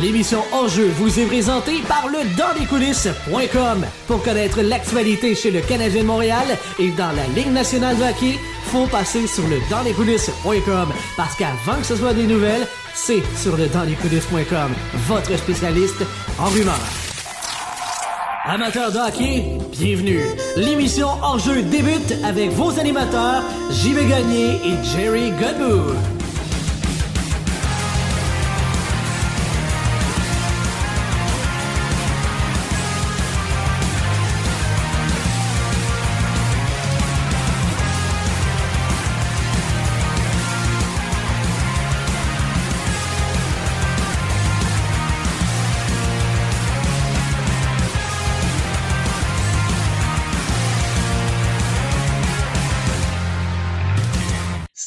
L'émission Enjeu vous est présentée par le Coulisses.com. Pour connaître l'actualité chez le Canadien de Montréal et dans la Ligue nationale de hockey, faut passer sur le Coulisses.com parce qu'avant que ce soit des nouvelles, c'est sur le Coulisses.com, votre spécialiste en rumeurs. Amateurs de hockey, bienvenue. L'émission Hors-jeu débute avec vos animateurs, JB Gagné et Jerry Godbout.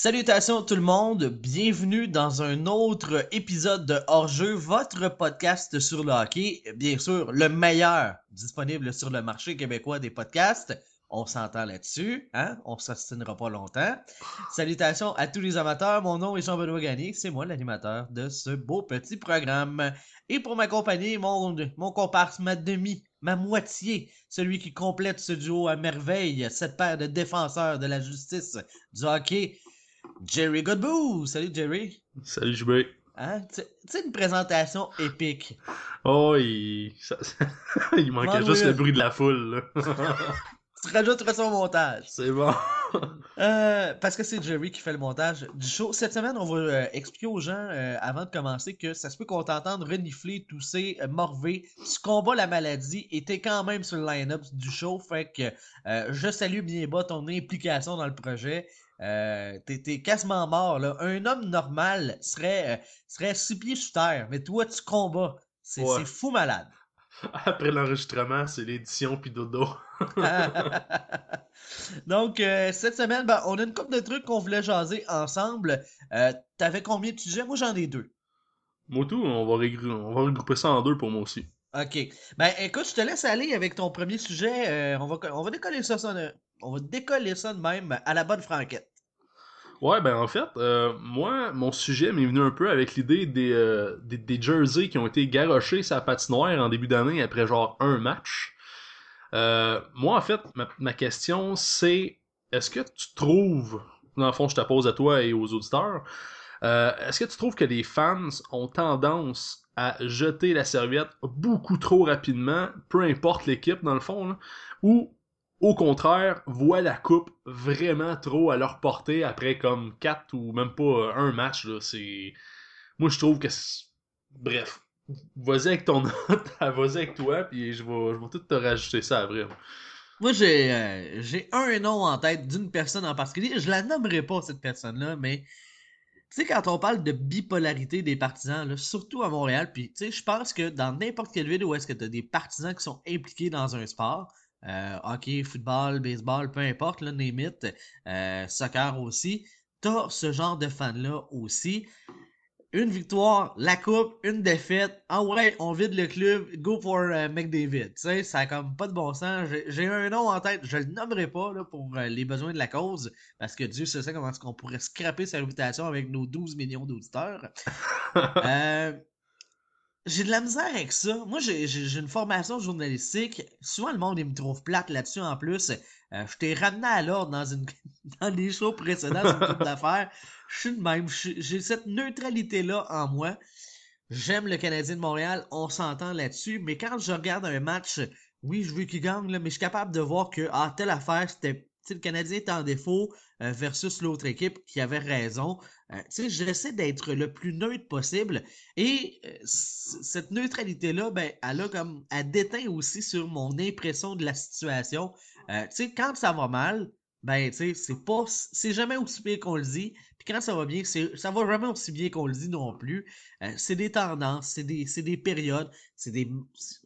Salutations tout le monde, bienvenue dans un autre épisode de Hors-jeu, votre podcast sur le hockey, bien sûr le meilleur disponible sur le marché québécois des podcasts. On s'entend là-dessus, hein? On s'assinera pas longtemps. Salutations à tous les amateurs, mon nom est Jean-Benoît Gagné, c'est moi l'animateur de ce beau petit programme. Et pour m'accompagner, mon, mon comparse, ma demi, ma moitié, celui qui complète ce duo à merveille, cette paire de défenseurs de la justice du hockey, Jerry Godbout. Salut Jerry. Salut JB. Hein? Tu sais, une présentation épique. Oh, il, il manquait juste le bruit de la foule. tu rajoutes son montage. C'est bon. euh, parce que c'est Jerry qui fait le montage du show. Cette semaine, on va euh, expliquer aux gens, euh, avant de commencer, que ça se peut qu'on t'entende renifler, tousser, morver. Tu combats la maladie et t'es quand même sur le line-up du show. Fait que je salue bien bas ton implication dans le projet. Euh, t'es, quasiment mort, là. Un homme normal serait, euh, serait six pieds sous terre, mais toi, tu combats. C'est, fou malade. Après l'enregistrement, c'est l'édition puis dodo. Donc, euh, cette semaine, ben, on a une couple de trucs qu'on voulait jaser ensemble. T'avais combien de sujets? Moi, j'en ai deux. Moi, tout, on va, on va regrouper ça en deux pour moi aussi. OK. Ben, écoute, je te laisse aller avec ton premier sujet. on, va, on va décoller ça, ça on va décoller ça de même à la bonne franquette. Ouais, ben en fait, euh, moi, mon sujet m'est venu un peu avec l'idée des, euh, des, jerseys qui ont été garochés sa patinoire en début d'année après genre un match. Euh, moi, en fait, ma, question, c'est est-ce que tu trouves, dans le fond, je te pose à toi et aux auditeurs, est-ce que tu trouves que les fans ont tendance à jeter la serviette beaucoup trop rapidement, peu importe l'équipe, dans le fond, ou au contraire, voient la coupe vraiment trop à leur portée après comme 4 ou même pas un match. Là. C'est... Moi, je trouve que... Bref, vas-y avec ton note, vas-y avec toi, puis je vais, je vais tout te rajouter ça après. Moi, j'ai, euh, j'ai un nom en tête d'une personne en particulier. Je la nommerai pas, cette personne-là, mais... Tu sais, quand on parle de bipolarité des partisans, là, surtout à Montréal, puis tu sais, je pense que dans n'importe quelle ville où est-ce que tu as des partisans qui sont impliqués dans un sport, euh, hockey, football, baseball, peu importe, là, name it, euh, soccer aussi, t'as ce genre de fans-là aussi. Une victoire, la coupe, une défaite. Ah ouais, on vide le club, go for euh, McDavid. Tu sais, ça a comme pas de bon sens. J'ai un nom en tête, je le nommerai pas là, pour les besoins de la cause, parce que Dieu sait comment est-ce qu'on pourrait scraper sa réputation avec nos 12 millions d'auditeurs. euh, j'ai de la misère avec ça. Moi, j'ai une formation journalistique. Souvent, le monde, il me trouve plate là-dessus en plus. Euh, je t'ai ramené à l'ordre dans une dans les shows précédents sur le d'affaires. Je suis de même. J'ai cette neutralité-là en moi. J'aime le Canadien de Montréal. On s'entend là-dessus. Mais quand je regarde un match, oui, je veux qu'il gagne, là, mais je suis capable de voir que, ah, telle affaire, c'était le Canadien est en défaut euh, versus l'autre équipe qui avait raison. Euh, j'essaie d'être le plus neutre possible. Et euh, cette neutralité-là, ben, elle a comme elle déteint aussi sur mon impression de la situation. Euh, quand ça va mal, ben, tu c'est pas, c'est jamais aussi bien qu'on le dit. Quand ça va bien, ça va jamais aussi bien qu'on le dit non plus. Euh, c'est des tendances, c'est des, des périodes, c'est des,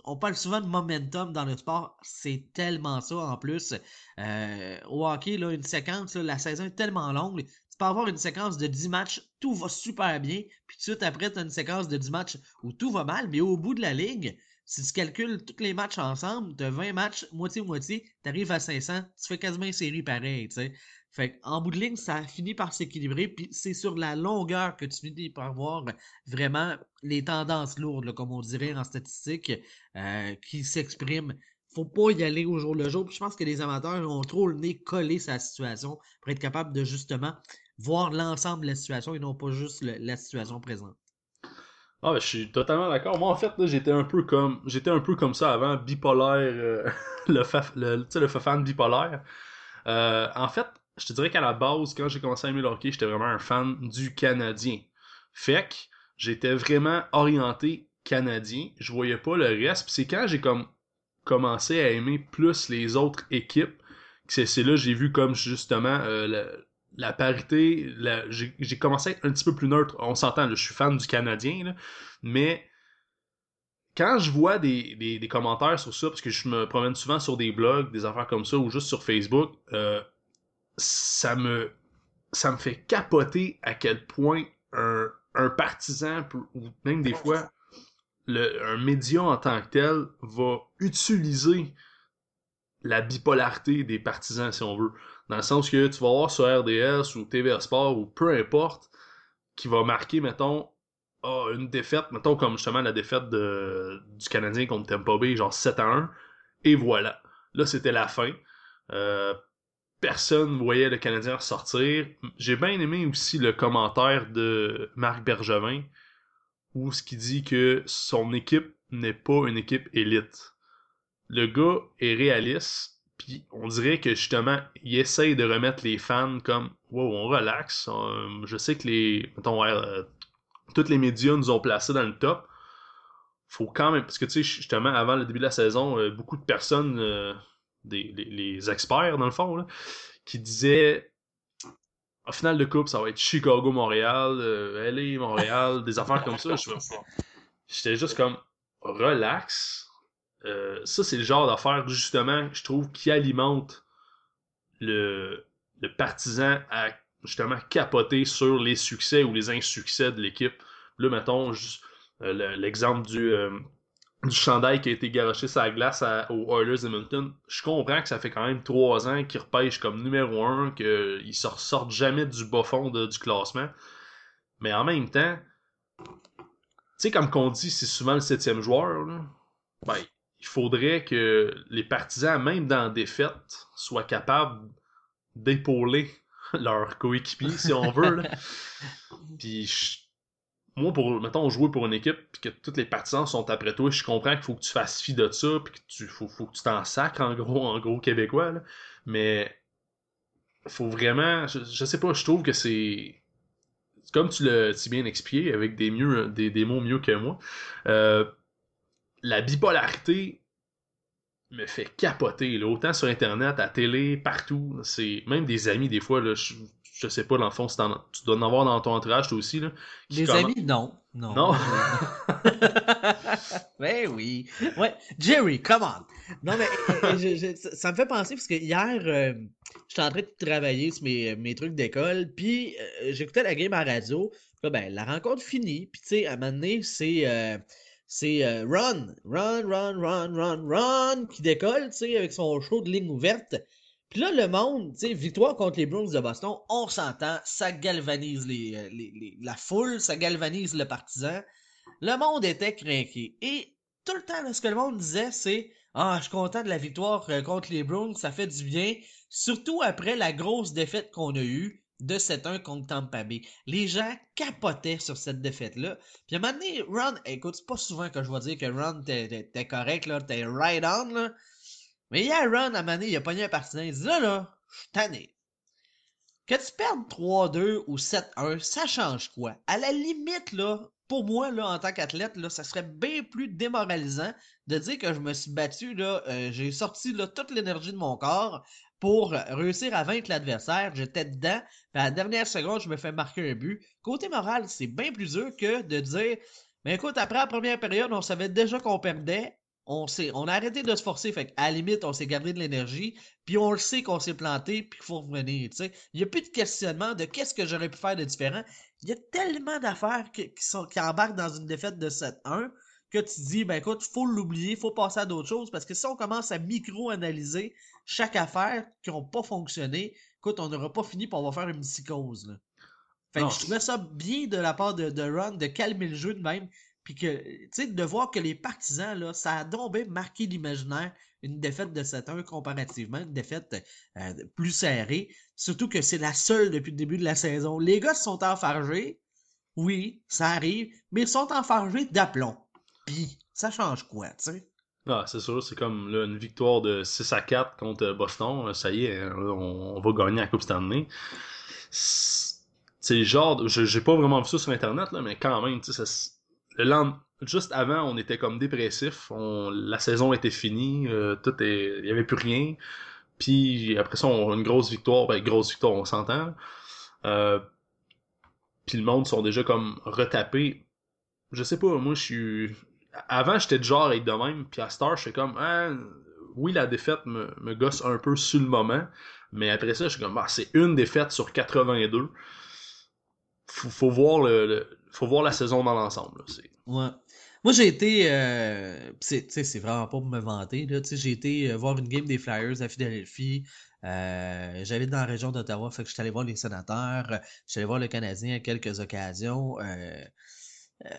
on parle souvent de momentum dans le sport. C'est tellement ça en plus. Euh, au hockey, là, une séquence, la saison est tellement longue. Tu peux avoir une séquence de 10 matchs, tout va super bien. Puis tout de suite après, tu as une séquence de 10 matchs où tout va mal. Mais au bout de la ligne, Si tu calcules tous les matchs ensemble, tu as 20 matchs, moitié-moitié, tu arrives à 500, tu fais quasiment une série pareil, tu sais. Fait en bout de ligne, ça finit par s'équilibrer, puis c'est sur la longueur que tu finis par voir vraiment les tendances lourdes, comme on dirait en statistique, euh, qui s'expriment. Faut pas y aller au jour le jour. Puis je pense que les amateurs ont trop le nez collé sa situation pour être capable de justement voir l'ensemble de la situation et non pas juste la situation présente. Ah, ben, je suis totalement d'accord. Moi, en fait, j'étais un peu comme j'étais un peu comme ça avant, bipolaire, euh, le, fa... le, le fan bipolaire. Euh, en fait, je te dirais qu'à la base, quand j'ai commencé à aimer le hockey, j'étais vraiment un fan du Canadien. Fait que j'étais vraiment orienté Canadien. Je voyais pas le reste. c'est quand j'ai comme commencé à aimer plus les autres équipes que c'est là que j'ai vu comme justement euh, la, parité. J'ai commencé à être un petit peu plus neutre. On s'entend, je suis fan du Canadien, mais quand je vois des, des, commentaires sur ça, parce que je me promène souvent sur des blogs, des affaires comme ça, ou juste sur Facebook, euh, ça me ça me fait capoter à quel point un, partisan ou même des fois un média en tant que tel va utiliser la bipolarité des partisans si on veut. Dans le sens que tu vas voir sur RDS ou TVA Sport ou peu importe qui va marquer mettons oh, une défaite mettons comme justement la défaite de, du Canadien contre Tampa Bay genre 7 à 1 et voilà. Là c'était la fin. Euh, personne voyait le Canadien ressortir. J'ai bien aimé aussi le commentaire de Marc Bergevin, où ce qui dit que son équipe n'est pas une équipe élite. Le gars est réaliste, puis on dirait que justement, il essaye de remettre les fans comme Wow, on relaxe. je sais que les. Mettons, euh, tous les médias nous ont placés dans le top. Faut quand même. Parce que tu sais, justement, avant le début de la saison, euh, beaucoup de personnes. Euh, des, les, experts, dans le fond, là, qui disaient en finale de coupe, ça va être Chicago-Montréal, euh, LA-Montréal, des affaires comme ça. J'étais juste comme relax. Euh, ça, c'est le genre d'affaires, justement, je trouve, qui alimente le, le partisan à justement capoter sur les succès ou les insuccès de l'équipe. Là, mettons, euh, l'exemple du, du chandail qui a été garoché sur la glace aux Oilers Edmonton, je comprends que ça fait quand même trois ans qu'ils repêchent comme numéro un, qu'ils se ressortent jamais du bas fond du classement. Mais en même temps, tu sais, comme qu'on dit, c'est souvent le septième joueur, ben, il faudrait que les partisans, même dans la défaite, soient capables d'épauler leur coéquipier, si on veut. Là. Puis moi, pour, mettons, jouer pour une équipe, puis que tous les partisans sont après toi, je comprends qu'il faut que tu fasses fi de ça, puis que tu faut, faut que tu t'en sacres, en gros, en gros québécois, là. Mais, faut vraiment, je, sais pas, je trouve que c'est, comme tu l'as si bien expliqué, avec des, mieux, des, des mots mieux que moi, euh, la bipolarité me fait capoter, là, autant sur Internet, à télé, partout. C'est même des amis, des fois, là, je, je sais pas, dans le fond, tu dois en avoir dans ton entourage, toi aussi. Là, Les amis, non. Non. Non? ben oui. Ouais. Jerry, come on. Non, mais euh, ça me fait penser parce que hier, euh, j'étais en train de travailler sur mes, mes trucs d'école, puis euh, j'écoutais la game à radio. ben, la rencontre finie, puis tu sais, à un moment donné, c'est. c'est Run, Run, Run, Run, Run, Run qui décolle, tu sais, avec son show de ligne ouverte. Puis là, le monde, tu sais, victoire contre les Bruins de Boston, on s'entend, ça galvanise euh, la foule, ça galvanise le partisan. Le monde était craqué. Et tout le temps, ce que le monde disait, c'est Ah, je suis content de la victoire euh, contre les Bruins, ça fait du bien. Surtout après la grosse défaite qu'on a eue de 7-1 contre Tampa Bay. Les gens capotaient sur cette défaite-là. Puis à un moment donné, Ron, écoute, c'est pas souvent que je vais dire que Ron t'es correct, là, t'es right on, là. Mais hier, Ron, à Mané, il a pogné un partisan. Il dit là, là, je suis tanné. Que tu perdes 3-2 ou 7-1, ça change quoi? À la limite, là, pour moi, en tant qu'athlète, ça serait bien plus démoralisant de dire que je me suis battu, là, euh, j'ai sorti toute l'énergie de mon corps pour réussir à vaincre l'adversaire. J'étais dedans, puis à la dernière seconde, je me fais marquer un but. Côté moral, c'est bien plus dur que de dire mais écoute, après la première période, on savait déjà qu'on perdait on, on a arrêté de se forcer, fait à la limite, on s'est gardé de l'énergie, puis on le sait qu'on s'est planté, puis qu'il faut revenir, tu sais. Il n'y a plus de questionnement de qu'est-ce que j'aurais pu faire de différent. Il y a tellement d'affaires qui, sont, qui embarquent dans une défaite de 7-1 que tu dis, ben écoute, faut l'oublier, faut passer à d'autres choses, parce que si on commence à micro-analyser chaque affaire qui n'a pas fonctionné, écoute, on n'aura pas fini, pour on va faire une psychose. Là. Fait que je trouvais ça bien de la part de, de Ron de calmer le jeu de même, puis que, tu sais, de voir que les partisans, là, ça a bien marqué l'imaginaire, une défaite de 7-1 comparativement, une défaite euh, plus serrée, surtout que c'est la seule depuis le début de la saison. Les gars sont enfargés, oui, ça arrive, mais ils sont enfargés d'aplomb. Puis, ça change quoi, tu sais? Ah, c'est sûr, c'est comme une victoire de 6 à 4 contre Boston. Ça y est, hein, on, va gagner la Coupe Stanley. C'est genre, j'ai pas vraiment vu ça sur Internet, là, mais quand même, tu sais, le lendemain, juste avant, on était comme dépressif. La saison était finie, euh, tout est, il y avait plus rien. Puis après ça, on a une grosse victoire, ben grosse victoire, on s'entend. Euh, puis le monde sont déjà comme retapés. Je sais pas, moi je suis avant, j'étais du genre à être de même, puis à Star, je suis comme, ah, oui, la défaite me, gosse un peu sur le moment, mais après ça, je suis comme, bah, c'est une défaite sur 82. Faut, faut voir le, faut voir la saison dans l'ensemble. Moi, j'ai été, euh, c'est vraiment pas pour me vanter, j'ai été euh, voir une game des Flyers à Philadelphie. Euh, J'allais dans la région d'Ottawa, fait que j'étais allé voir les sénateurs, j'étais allé voir le Canadien à quelques occasions. Euh, euh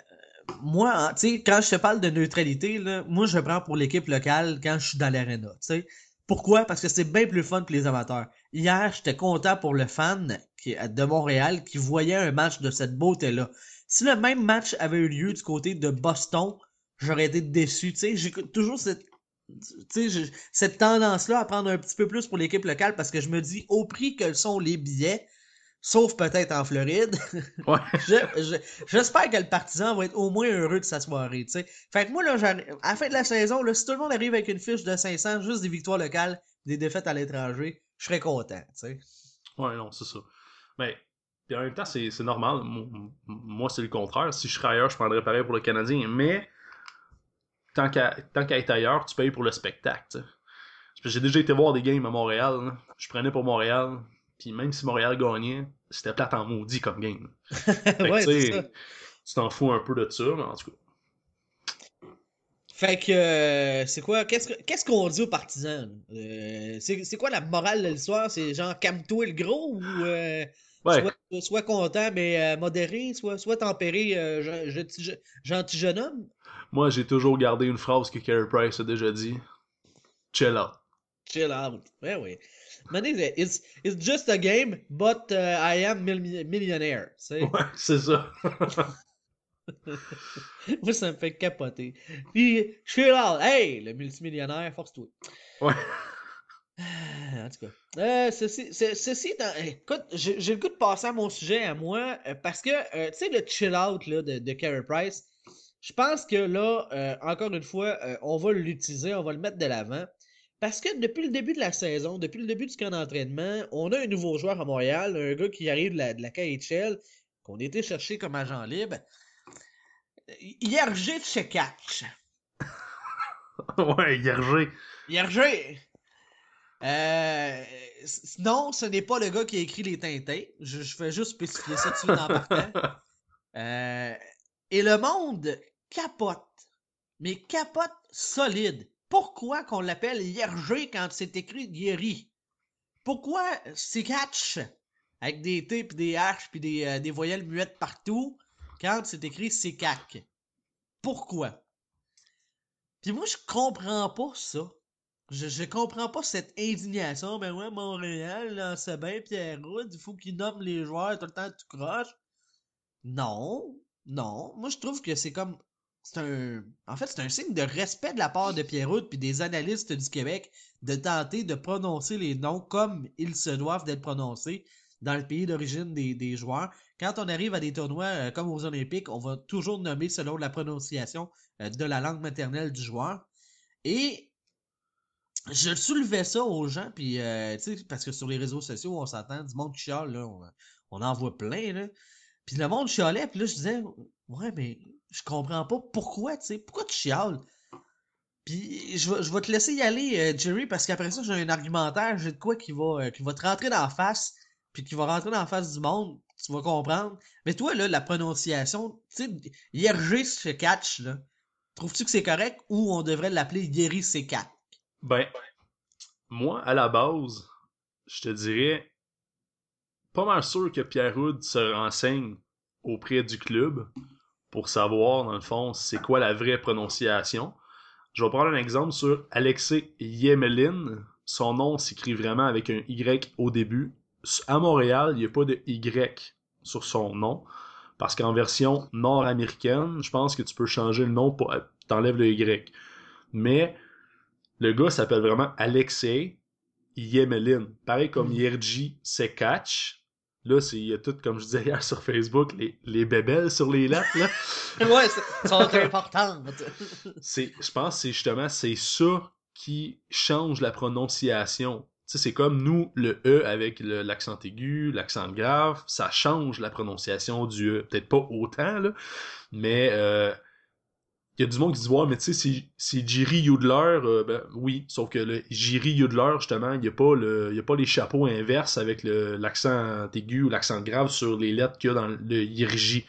moi, hein, tu sais, quand je te parle de neutralité, là, moi, je prends pour l'équipe locale quand je suis dans l'arena. Tu sais. Pourquoi? Parce que c'est bien plus fun que les amateurs. Hier, j'étais content pour le fan de Montréal qui voyait un match de cette beauté-là. Si le même match avait eu lieu du côté de Boston, j'aurais été déçu. Tu sais, j'ai toujours cette, cette tendance-là à prendre un petit peu plus pour l'équipe locale parce que je me dis, au prix que sont les billets, sauf peut-être en Floride. Ouais. J'espère que le partisan va être au moins heureux de sa soirée, tu sais. Fait que moi, là, à la fin de la saison, là, si tout le monde arrive avec une fiche de 500, juste des victoires locales, des défaites à l'étranger, je serais content, tu sais. Ouais, non, c'est ça. Mais, en même temps, c'est normal. Moi, c'est le contraire. Si je serais ailleurs, je prendrais pareil pour le Canadien. Mais, tant qu'à être ailleurs, tu payes pour le spectacle, J'ai déjà été voir des games à Montréal. Je prenais pour Montréal puis même si Montréal gagnait, c'était plate en maudit comme game. ouais, c'est ça. Tu t'en fous un peu de ça, mais en tout cas. Fait que, euh, c'est quoi, qu'est-ce qu'on dit aux partisans? Euh, c'est quoi la morale de l'histoire? C'est genre, calme-toi le gros ou euh, soit, content mais modéré, soit, soit tempéré, gentil jeune homme? Moi, j'ai toujours gardé une phrase que Carey Price a déjà dit. Chill out. Chill out. Ouais, oui. It's, it's just a game, but uh, I am millionnaire. Ouais, c'est ça. Moi, ça me fait capoter. Puis, je suis là, hey, le multimillionnaire, force-toi. Ouais. En tout cas. Euh, ceci, ceci écoute, j'ai le goût de passer à mon sujet à moi, euh, parce que, euh, tu sais, le chill-out de, de Carey Price, je pense que là, encore une fois, on va l'utiliser, on va le mettre de l'avant. Parce que depuis le début de la saison, depuis le début du camp d'entraînement, on a un nouveau joueur à Montréal, un gars qui arrive de la, de la KHL, qu'on a été chercher comme agent libre. Yergé Tchekach. ouais, Yergé. Yergé. Euh, non, ce n'est pas le gars qui a écrit les Tintins. Je, je fais juste spécifier ça dessus dans partant. Euh, et le monde capote. Mais capote solide pourquoi qu'on l'appelle Yergé quand c'est écrit Yeri? Pourquoi c'est catch avec des T pis des H puis des, euh, voyelles muettes partout quand c'est écrit cac? Pourquoi? Puis moi, je comprends pas ça. Je, je comprends pas cette indignation. Ben ouais, Montréal, c'est bien Pierre il faut qu'il nomme les joueurs tout le temps tout croche. Non, non. Moi, je trouve que c'est comme c'est un. En fait, c'est un signe de respect de la part de Pierrot puis des analystes du Québec de tenter de prononcer les noms comme ils se doivent d'être prononcés dans le pays d'origine des, joueurs. Quand on arrive à des tournois euh, comme aux Olympiques, on va toujours nommer selon la prononciation euh, de la langue maternelle du joueur. Et je soulevais ça aux gens, puis euh, parce que sur les réseaux sociaux, on s'entend du monde qui on, en voit plein, là. Puis le monde chialait, puis là, je disais, ouais, mais je comprends pas pourquoi, tu sais. Pourquoi tu chiales? Puis je vais, je vais te laisser y aller, euh, Jerry, parce qu'après ça, j'ai un argumentaire, j'ai de quoi qui va, euh, qui va te rentrer dans la face, puis qui va rentrer dans la face du monde, tu vas comprendre. Mais toi, là, la prononciation, tu sais, Yergé se catch, là. Trouves-tu que c'est correct ou on devrait l'appeler Yeri C4? Ben, moi, à la base, je te dirais pas mal sûr que Pierre Houd se renseigne auprès du club pour savoir, dans le fond, c'est quoi la vraie prononciation. Je vais prendre un exemple sur Alexei Yemelin. Son nom s'écrit vraiment avec un Y au début. À Montréal, il n'y a pas de Y sur son nom. Parce qu'en version nord-américaine, je pense que tu peux changer le nom pour t'enlèves le Y. Mais le gars s'appelle vraiment Alexei Yemelin. Pareil comme hmm. Yerji Sekach. Là, il y a tout, comme je disais hier sur Facebook, les, les bébelles sur les lettres. Là. ouais, sont importantes. je pense que c'est justement c'est ça qui change la prononciation. Tu sais, c'est comme nous, le E avec l'accent aigu, l'accent grave, ça change la prononciation du E. Peut-être pas autant, là, mais euh, il y a du monde qui dit ouais mais tu sais c'est Jiri Yudler euh, ben oui sauf que le Jiri Yudler justement il y a pas le y a pas les chapeaux inverses avec l'accent aigu ou l'accent grave sur les lettres qu'il y a dans le Yirji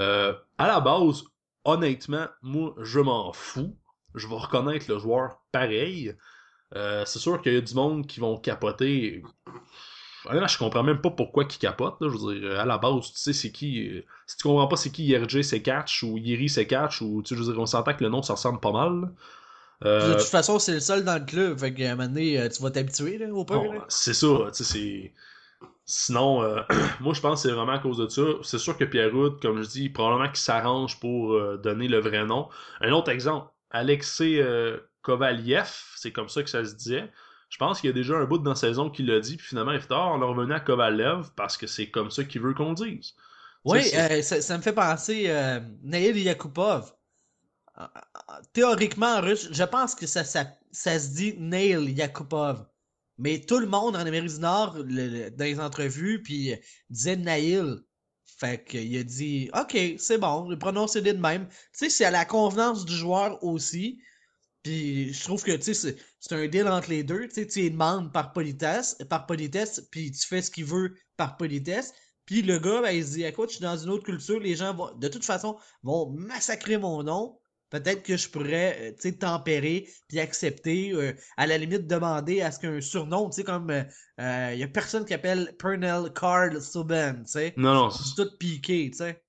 euh, à la base honnêtement moi je m'en fous. Je vais reconnaître le joueur pareil. Euh, c'est sûr qu'il y a du monde qui vont capoter je comprends même pas pourquoi il capote. Là. Je veux dire, à la base, tu sais c'est qui. Euh, si tu comprends pas c'est qui YRJ c'est catch ou Yiri c'est catch ou tu je veux dire, on s'entend que le nom ça ressemble pas mal. Euh... De toute façon, c'est le seul dans le club. Fait qu'à un moment donné, euh, tu vas t'habituer là, au pire. c'est ça, tu sais, c'est. Sinon, euh, moi je pense que c'est vraiment à cause de ça. C'est sûr que Pierre comme je dis, probablement qu'il s'arrange pour donner le vrai nom. Un autre exemple, Alexei Kovaliev, c'est comme ça que ça se disait. Je pense qu'il y a déjà un bout dans la saison qui l'a dit, puis finalement, Iftar, on est revenu à Kovalev parce que c'est comme ça qu'il veut qu'on dise. Oui, euh, ça, me fait penser euh, Nail Yakupov. Euh, théoriquement en russe, je pense que ça, ça, se dit Nail Yakupov. Mais tout le monde en Amérique du Nord, dans les entrevues, puis disait Nail. Fait qu'il a dit OK, c'est bon, je prononce de même. Tu sais, c'est à la convenance du joueur aussi. Puis je trouve que tu sais c'est un deal entre les deux. Tu tu demandes par politesse, par politesse, puis tu fais ce qu'il veut par politesse. Puis le gars, ben, il se dit écoute, je suis dans une autre culture, les gens vont, de toute façon, vont massacrer mon nom. Peut-être que je pourrais, euh, tu sais, tempérer, puis accepter, euh, à la limite demander à ce qu'un surnom, tu sais, comme il euh, y a personne qui appelle Pernell Carl Subban, tu sais. Non, non. C'est tout piqué, tu sais.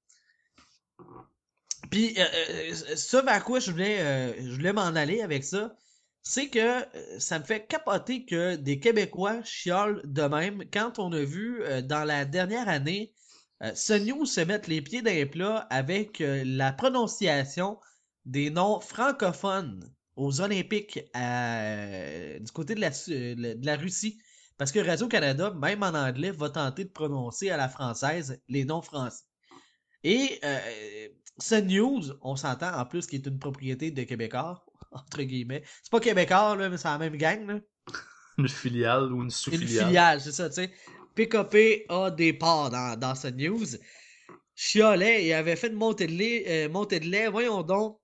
Puis, euh, euh, ça vers quoi je voulais, euh, je voulais m'en aller avec ça, c'est que ça me fait capoter que des Québécois chiolent de même quand on a vu dans la dernière année ce news se mettre les pieds dans les plats avec la prononciation des noms francophones aux Olympiques du côté de la, de la Russie. Parce que Radio-Canada, même en anglais, va tenter de prononcer à la française les noms français. Et ce news, on s'entend en plus qu'il est une propriété de Québécois, entre guillemets. C'est pas Québécois, là, mais c'est la même gang. Là. une filiale ou une sous-filiale. Une filiale, c'est ça, tu sais. PKP a des parts dans, dans news. Chiolet, il avait fait une montée de lait, euh, montée de lait. voyons donc.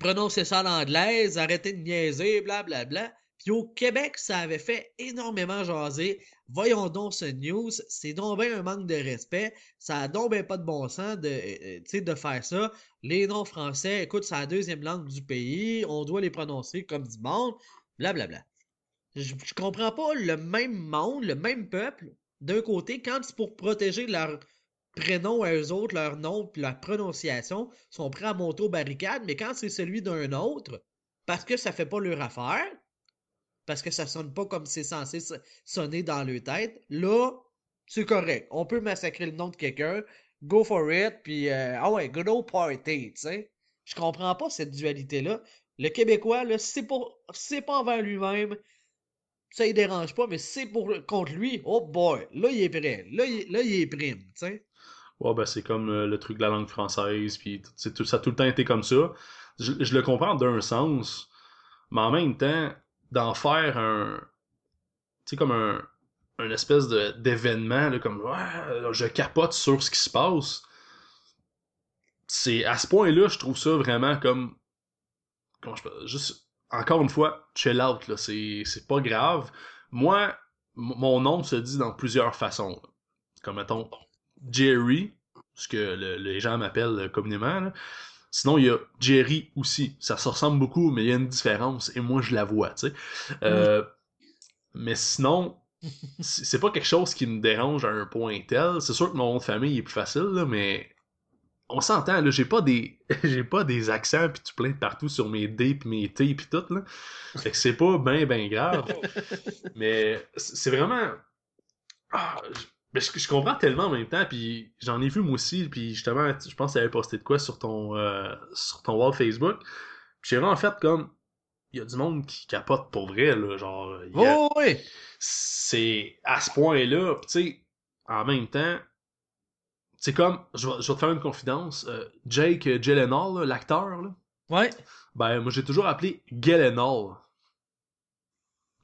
Prononcez ça en anglaise, arrêtez de niaiser, blablabla. Bla, bla. Puis au Québec, ça avait fait énormément jaser. Voyons donc ce news. C'est donc un manque de respect. Ça a donc bien pas de bon sens de, euh, euh, de faire ça. Les noms français, écoute, c'est la deuxième langue du pays. On doit les prononcer comme du monde. Blablabla. Je, je comprends pas le même monde, le même peuple, d'un côté, quand c'est pour protéger leur prénom à eux autres, leur nom puis leur prononciation, sont prêts à monter aux barricades, mais quand c'est celui d'un autre, parce que ça fait pas leur affaire, parce que ça sonne pas comme c'est censé sonner dans leur tête. Là, c'est correct. On peut massacrer le nom de quelqu'un, go for it, puis euh, ah ouais, good old party, tu sais. Je comprends pas cette dualité-là. Le Québécois, là, c'est pour, c'est pas envers lui-même, ça il dérange pas, mais c'est pour contre lui, oh boy, là il est prêt, là il, là, il est prime, tu sais. Ben c'est comme euh, le truc de la langue française, puis tout, ça a tout le temps été comme ça. Je, je le comprends d'un sens, mais en même temps, d'en faire un. Tu sais, comme un. Un espèce d'événement, comme je capote sur ce qui se passe. C'est à ce point-là, je trouve ça vraiment comme. Encore une fois, chill out, là. C'est pas grave. Moi, mon nom se dit dans plusieurs façons. Comme mettons Jerry, ce que les gens m'appellent communément. Sinon, il y a Jerry aussi. Ça se ressemble beaucoup, mais il y a une différence, et moi, je la vois, tu sais. Euh, mais sinon, c'est pas quelque chose qui me dérange à un point tel. C'est sûr que mon nom de famille est plus facile, là, mais on s'entend, là, j'ai pas des j'ai pas des accents pis tu plains partout sur mes D pis mes T pis tout, là. Fait que c'est pas ben ben grave. mais c'est vraiment... Ah, je, je, comprends tellement en même temps, puis j'en ai vu moi aussi, puis justement, je pense que tu avais posté de quoi sur ton, euh, sur ton wall Facebook. Puis j'ai vraiment fait comme, il y a du monde qui capote pour vrai, là, genre... oh, oui! C'est à ce point-là, tu sais, en même temps, c'est comme, je vais, je vais, te faire une confidence, euh, Jake Gyllenhaal, l'acteur, là, ouais. ben moi j'ai toujours appelé Gyllenhaal.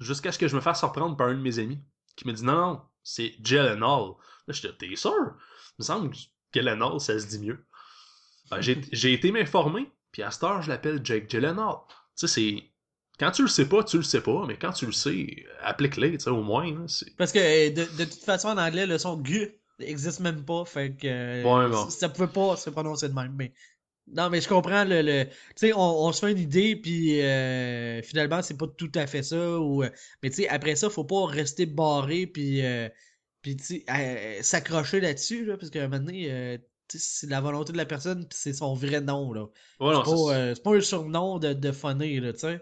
Jusqu'à ce que je me fasse surprendre par un de mes amis, qui me dit non, non, c'est Gyllenhaal. Là, je dis, t'es sûr? Il me semble que Gyllenhaal, ça se dit mieux. Ben, j'ai été m'informer, puis à cette heure, je l'appelle Jake Gyllenhaal. Tu sais, c'est quand tu le sais pas, tu le sais pas, mais quand tu le sais, applique-les, tu sais, au moins. Parce que de, de, toute façon, en anglais, le son gu n'existe même pas, fait que euh, ça pouvait pas se prononcer de même. Mais non, mais je comprends le, le... tu sais, on, on, se fait une idée, puis euh, finalement, c'est pas tout à fait ça. Ou, mais tu sais, après ça, faut pas rester barré, puis, euh, puis tu sais, s'accrocher là-dessus, là, parce que maintenant, euh, c'est la volonté de la personne, puis c'est son vrai nom, là. c'est pas, pas, un surnom de, de funny, là, tu sais.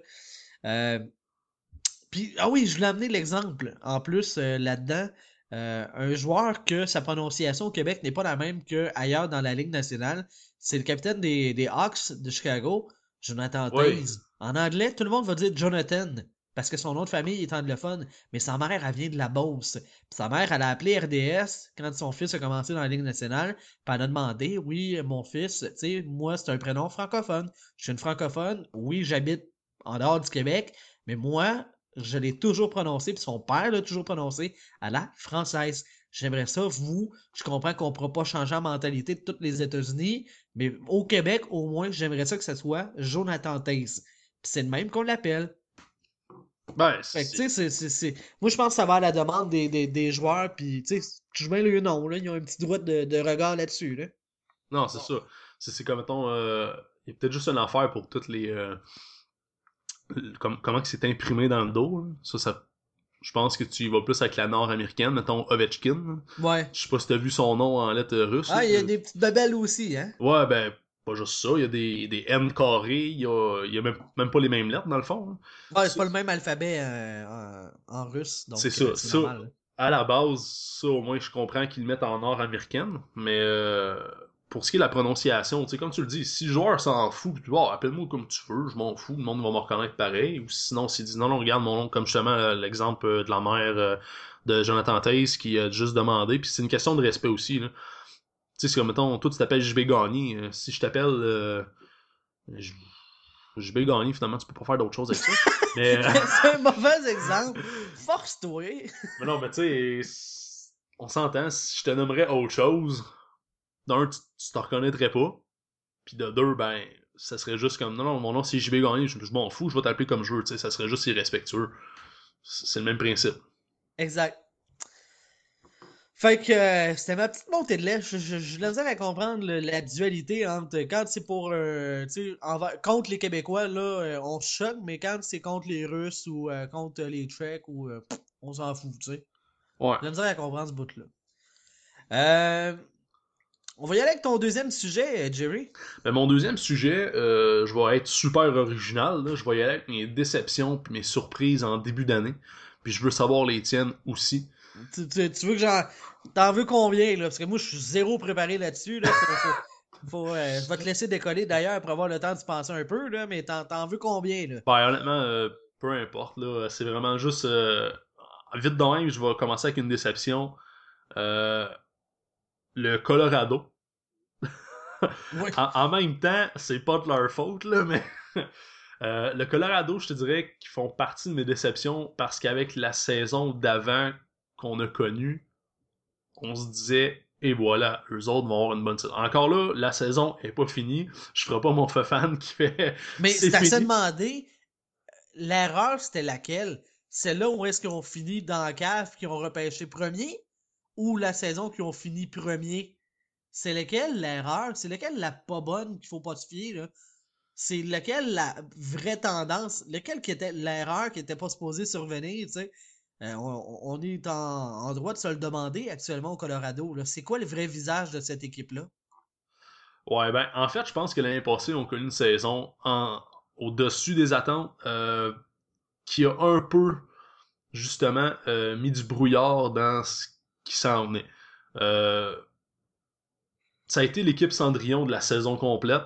puis, ah oui, je voulais amener l'exemple, en plus, là-dedans. Euh, un joueur que sa prononciation au Québec n'est pas la même qu'ailleurs dans la Ligue nationale. C'est le capitaine des, des Hawks de Chicago, Jonathan Taze. En anglais, tout le monde va dire Jonathan, parce que son nom de famille est anglophone, mais sa mère, elle vient de la Beauce. sa mère, elle a appelé RDS quand son fils a commencé dans la Ligue nationale, puis elle a demandé, oui, mon fils, tu sais, moi, c'est un prénom francophone. Je suis une francophone, oui, j'habite en dehors du Québec, mais moi, je l'ai toujours prononcé, puis son père l'a toujours prononcé à la française. J'aimerais ça, vous, je comprends qu'on ne pourra pas changer la mentalité de tous les États-Unis, mais au Québec, au moins, j'aimerais ça que ce soit Jonathan Taze. c'est le même qu'on l'appelle. Ben, c'est... c'est, Moi, je pense que ça va à la demande des, des, des joueurs, puis, tu sais, je mets le nom, là, ils ont un petit droit de, de regard là-dessus, là. Non, c'est ça. C'est, comme, mettons, euh, il y a peut-être juste une affaire pour toutes les... Euh, comment c'est imprimé dans le dos. Ça, ça, je pense que tu y vas plus avec la nord-américaine, mettons Ovechkin. Ouais. Je sais pas si t'as vu son nom en lettres russes. Ah, il y a des petites babelles aussi, hein? Ouais, ben, pas juste ça, il y a des, des N carrés, il y a, y a même, même, pas les mêmes lettres dans le fond. Hein. Ouais, c'est pas le même alphabet euh, en, russe. C'est ça, euh, ça. À la base, ça au moins je comprends qu'ils le mettent en nord-américaine, mais euh, pour ce qui est de la prononciation, tu sais, comme tu le dis, si le joueur s'en fout, tu vois, appelle-moi comme tu veux, je m'en fous, le monde va me reconnaître pareil. Ou sinon, s'il dit non, non, regarde mon nom, comme justement euh, l'exemple euh, de la mère euh, de Jonathan Taze qui a juste demandé, puis c'est une question de respect aussi. Tu sais, c'est comme, mettons, toi tu t'appelles JB Gagné, si je t'appelle euh, JB Gagné, finalement, tu peux pas faire d'autre chose avec ça. mais, c'est un mauvais exemple. Force-toi. mais non, mais tu sais, on s'entend, si je te nommerais autre chose d'un, tu, tu te reconnaîtrais pas. Puis de deux, ben, ça serait juste comme, non, non, mon nom, si j'y vais gagner, je, m'en fous, je vais t'appeler comme je veux, tu sais, ça serait juste irrespectueux. C'est le même principe. Exact. Fait que euh, c'était ma petite montée de lait. Je, je, je à comprendre la dualité entre quand c'est pour euh, tu sais contre les Québécois là euh, on se choque mais quand c'est contre les Russes ou euh, contre les Tchèques ou on s'en fout tu sais. Ouais. J'ai à comprendre ce bout là. Euh, on va y aller avec ton deuxième sujet, euh, Jerry. Ben, mon deuxième sujet, euh, je vais être super original. Je vais y aller avec mes déceptions et mes surprises en début d'année. Puis je veux savoir les tiennes aussi. Tu, veux que j'en. T'en veux combien, là? Parce que moi, je suis zéro préparé là-dessus. Là. Faut, euh, je vais te laisser décoller d'ailleurs pour avoir le temps de se penser un peu, là, mais t'en veux combien, là? Ben, honnêtement, peu importe, là. C'est vraiment juste. vite de même, je vais commencer avec une déception. Le Colorado en, même temps, c'est pas de leur faute, là, mais. Euh, le Colorado, je te dirais qu'ils font partie de mes déceptions parce qu'avec la saison d'avant qu'on a connue, on se disait, et voilà, eux autres vont avoir une bonne saison. Encore là, la saison est pas finie. Je ferai pas mon fan qui fait. Mais c'est à se demander, l'erreur c'était laquelle? C'est là où est-ce qu'ils ont fini dans la cave qui ont repêché premier? Ou la saison qui ont fini premier c'est lequel l'erreur, c'est lequel la pas bonne qu'il faut pas se fier. C'est lequel la vraie tendance, lequel qui était l'erreur qui était pas supposée survenir, tu. Euh, on, est en, droit de se le demander actuellement au Colorado. C'est quoi le vrai visage de cette équipe-là? Ouais, ben, en fait, je pense que l'année passée, on a connu une saison au-dessus des attentes euh, qui a un peu, justement, euh, mis du brouillard dans ce qui s'en venait. ça a été l'équipe Cendrillon de la saison complète.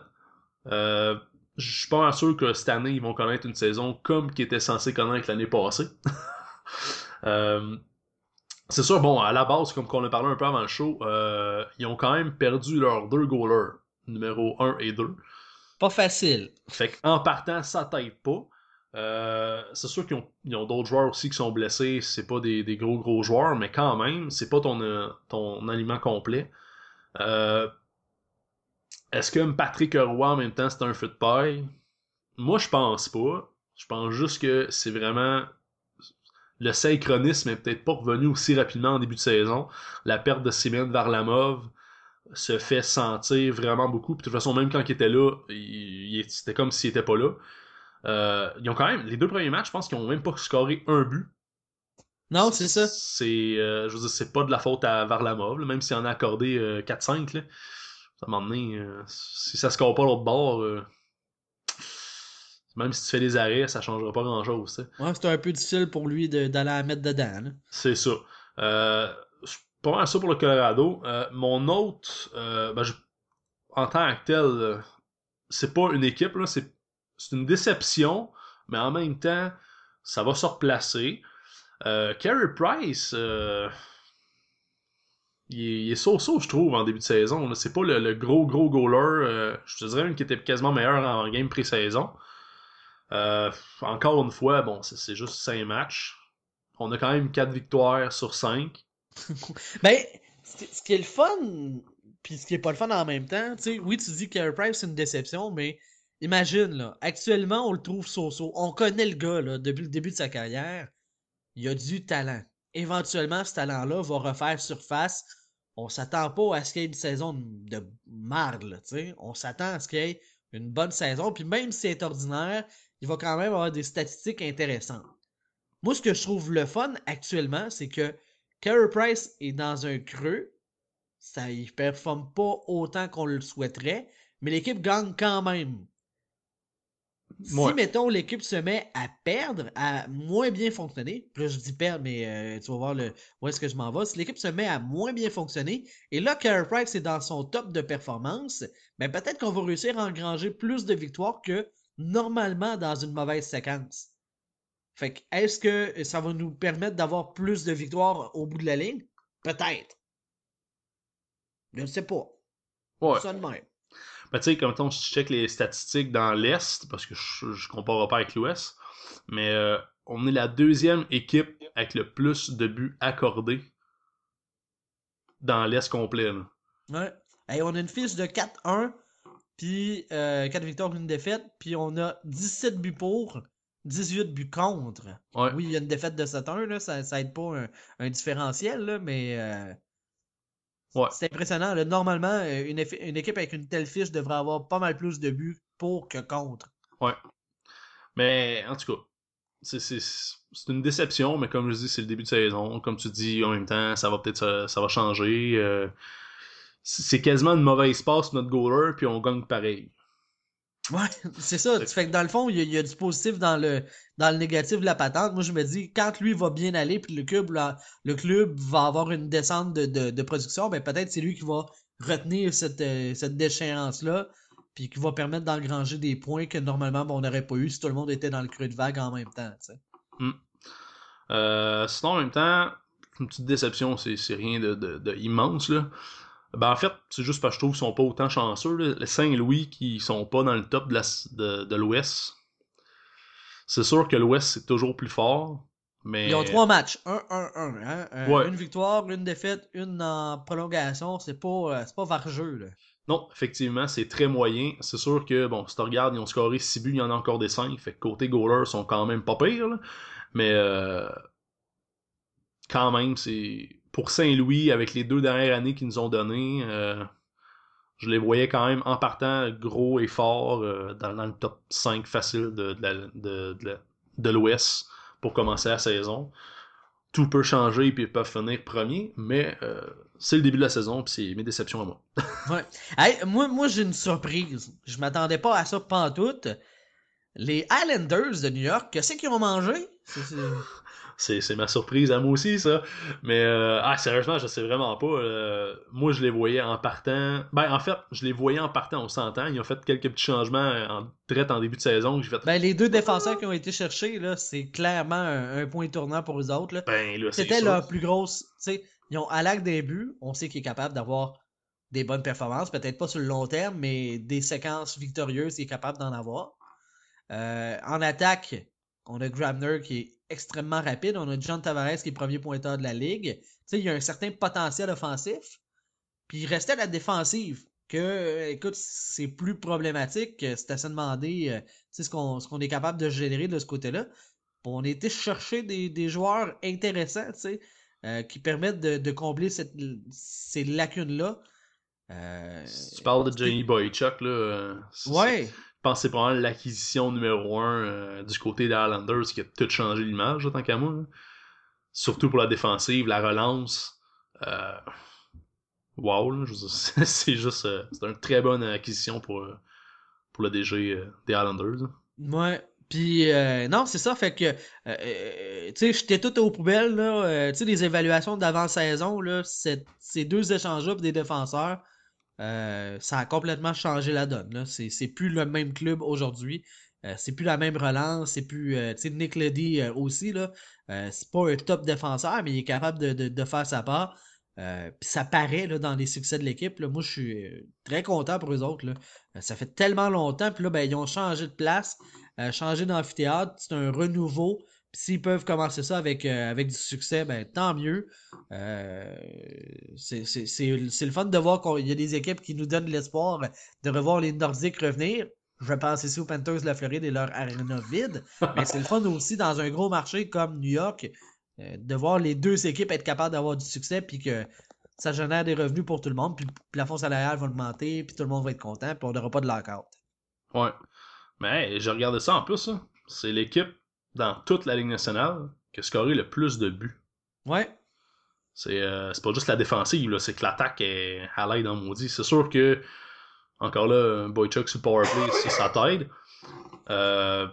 je suis pas sûr que cette année, ils vont connaître une saison comme qu'ils étaient censés connaître l'année passée. Euh, c'est sûr, bon, à la base, comme qu'on a parlé un peu avant le show, euh, ils ont quand même perdu leurs deux goalers, numéro 1 et 2. Pas facile. Fait qu'en partant, ça t'aide pas. Euh, c'est sûr qu'ils ont, d'autres joueurs aussi qui sont blessés, c'est pas des, gros gros joueurs, mais quand même, c'est pas ton, ton aliment complet. Est-ce que Patrick Roy en même temps c'est un feu de paille? Moi je pense pas. Je pense juste que c'est vraiment le synchronisme est peut-être pas revenu aussi rapidement en début de saison. La perte de Simen Varlamov se fait sentir vraiment beaucoup. Puis de toute façon, même quand il était là, c'était comme s'il était pas là. Euh, ils ont quand même, les deux premiers matchs, je pense qu'ils ont même pas scoré un but. Non, c'est ça. C'est, euh, je veux dire, c'est pas de la faute à Varlamov, même s'il en a accordé 4-5. Euh, ça m'a donné, si ça score pas l'autre bord, même si tu fais des arrêts, ça changera pas grand chose. Ouais, c'est un peu difficile pour lui d'aller la mettre dedans. C'est ça. Pas mal ça pour le Colorado. Mon autre, ben, en tant que tel, c'est pas une équipe, là, c'est, une déception, mais en même temps, ça va se replacer. Carey Price, il est, so-so, je trouve, en début de saison. C'est pas le, gros, gros goaler. je te dirais même qu'il était quasiment meilleur en game pré-saison. Euh, encore une fois, bon, c'est juste 5 matchs. On a quand même 4 victoires sur 5. ben, ce qui est le fun, puis ce qui est pas le fun en même temps, tu sais, oui, tu dis que Price c'est une déception, mais imagine, actuellement, on le trouve so-so. On connaît le gars, depuis le début de sa carrière. Il a du talent. Éventuellement, ce talent-là va refaire surface. On s'attend pas à ce qu'il y ait une saison de marde. On s'attend à ce qu'il y ait une bonne saison. Puis même si c'est ordinaire, il va quand même avoir des statistiques intéressantes. Moi, ce que je trouve le fun actuellement, c'est que Carey Price est dans un creux. Ça ne performe pas autant qu'on le souhaiterait, mais l'équipe gagne quand même. Si, mettons, l'équipe se met à perdre, à moins bien fonctionner, là je dis perdre, mais euh, tu vas voir le, où est-ce que je m'en vais. Si l'équipe se met à moins bien fonctionner, et là, Carey Price est dans son top de performance, ben peut-être qu'on va réussir à engranger plus de victoires que normalement dans une mauvaise séquence. Fait que, est-ce que ça va nous permettre d'avoir plus de victoires au bout de la ligne? Peut-être. Je ne sais pas. Ouais. Ça de même. Ben, tu sais, comme on je check les statistiques dans l'Est, parce que je, je compare pas avec l'Ouest, mais euh, on est la deuxième équipe avec le plus de buts accordés dans l'Est complet. Ouais. on a une fiche de 4-1 puis euh, 4 victoires, une défaite. Puis on a 17 buts pour, 18 buts contre. Oui, il y a une défaite de 7-1, ça, ça aide pas un, différentiel, là, mais euh, ouais. c'est impressionnant. Normalement, euh, une, une, équipe avec une telle fiche devrait avoir pas mal plus de buts pour que contre. Ouais. Mais en tout cas, c'est une déception, mais comme je dis, c'est le début de saison. Comme tu dis, en même temps, ça va peut-être ça, va changer. Euh, c'est quasiment une mauvaise passe notre goaler, puis on gagne pareil. Ouais, c'est ça. Fait que dans le fond, il y, a, du positif dans le, dans le négatif de la patente. Moi, je me dis, quand lui va bien aller, puis le club, le club va avoir une descente de, production, ben peut-être c'est lui qui va retenir cette, euh, cette déchéance-là, puis qui va permettre d'engranger des points que normalement on n'aurait pas eu si tout le monde était dans le creux de vague en même temps. Hmm. Euh, sinon, en même temps, une petite déception, c'est rien de, de immense. Là. Ben, en fait, c'est juste parce que je trouve qu'ils sont pas autant chanceux. Les Saint-Louis qui sont pas dans le top de, de, l'Ouest. C'est sûr que l'Ouest, c'est toujours plus fort. Mais... Ils ont trois matchs. Un, un, un. Hein? Euh, une victoire, une défaite, une en prolongation. C'est pas, euh, pas vargeux. Là. Non, effectivement, c'est très moyen. C'est sûr que, bon, si tu regardes, ils ont scoré 6 buts, il y en a encore des 5. Fait que côté goalers, sont quand même pas pires. Mais euh, quand même, c'est pour Saint-Louis, avec les deux dernières années qu'ils nous ont données, euh, je les voyais quand même en partant gros et fort euh, dans, le top 5 facile de, l'Ouest pour commencer la saison. Tout peut changer et ils peuvent finir premier, mais euh, c'est le début de la saison puis c'est mes déceptions à moi. moi, moi j'ai une surprise. Je m'attendais pas à ça pantoute. Les Islanders de New York, qu'est-ce qu'ils ont mangé? C'est ma surprise à moi aussi, ça. Mais euh, ah, sérieusement, je sais vraiment pas. Euh, moi, je les voyais en partant. Ben, en fait, je les voyais en partant, on s'entend. Ils ont fait quelques petits changements en traite en début de saison. Fait... Ben, les deux défenseurs qui ont été cherchés, là, c'est clairement un, point tournant pour eux autres. Ben, C'était leur plus grosse. sais ils ont Alak des buts. On sait qu'il est capable d'avoir des bonnes performances. Peut-être pas sur le long terme, mais des séquences victorieuses, il est capable d'en avoir. Euh, en attaque, on a Grabner qui est extrêmement rapide. On a John Tavares qui est premier pointeur de la ligue. sais, il y a un certain potentiel offensif. Puis il restait à la défensive. Que, euh, écoute, c'est plus problématique. C'est à se demander euh, ce qu'on ce qu'on est capable de générer de ce côté-là. On a été chercher des, des joueurs intéressants, euh, qui permettent de, de combler cette, ces lacunes-là. tu parles de Johnny Boychuk, là. Ouais l'acquisition numéro un euh, du côté des Islanders qui a tout changé l'image, tant qu'à moi. Surtout pour la défensive, la relance. Euh, c'est juste euh, une très bonne acquisition pour, pour le DG des Islanders. Ouais. Puis non, c'est ça, fait que tu sais, j'étais tout aux poubelles là, tu sais les évaluations d'avant-saison là, ces deux échanges-là des défenseurs, euh, ça a complètement changé la donne. C'est plus le même club aujourd'hui. Euh, c'est plus la même relance. C'est plus. Euh, tu Nick Leddy aussi, c'est pas un top défenseur, mais il est capable de, faire sa part. Ça paraît dans les succès de l'équipe. Moi, je suis très content pour eux autres. Ça fait tellement longtemps. Puis là, ben, ils ont changé de place, changé d'amphithéâtre. C'est un renouveau. S'ils peuvent commencer ça avec, euh, avec du succès, ben tant mieux. Euh, c'est le fun de voir qu'il y a des équipes qui nous donnent l'espoir de revoir les Nordiques revenir. Je pense ici aux Panthers de la Floride et leur arena vide. Mais c'est le fun aussi dans un gros marché comme New York euh, de voir les deux équipes être capables d'avoir du succès puis que ça génère des revenus pour tout le monde. Puis le plafond salarial va augmenter, puis tout le monde va être content, puis on n'aura pas de lockout. Ouais. Mais j'ai regardé ça en plus. Hein. C'est l'équipe dans toute la Ligue nationale qui a scoré le plus de buts. Ouais. C'est euh, pas juste la défensive, c'est que l'attaque est à l'aide en maudit. C'est sûr que, encore là, Boychuk sur le powerplay, c'est ça t'aide. Euh,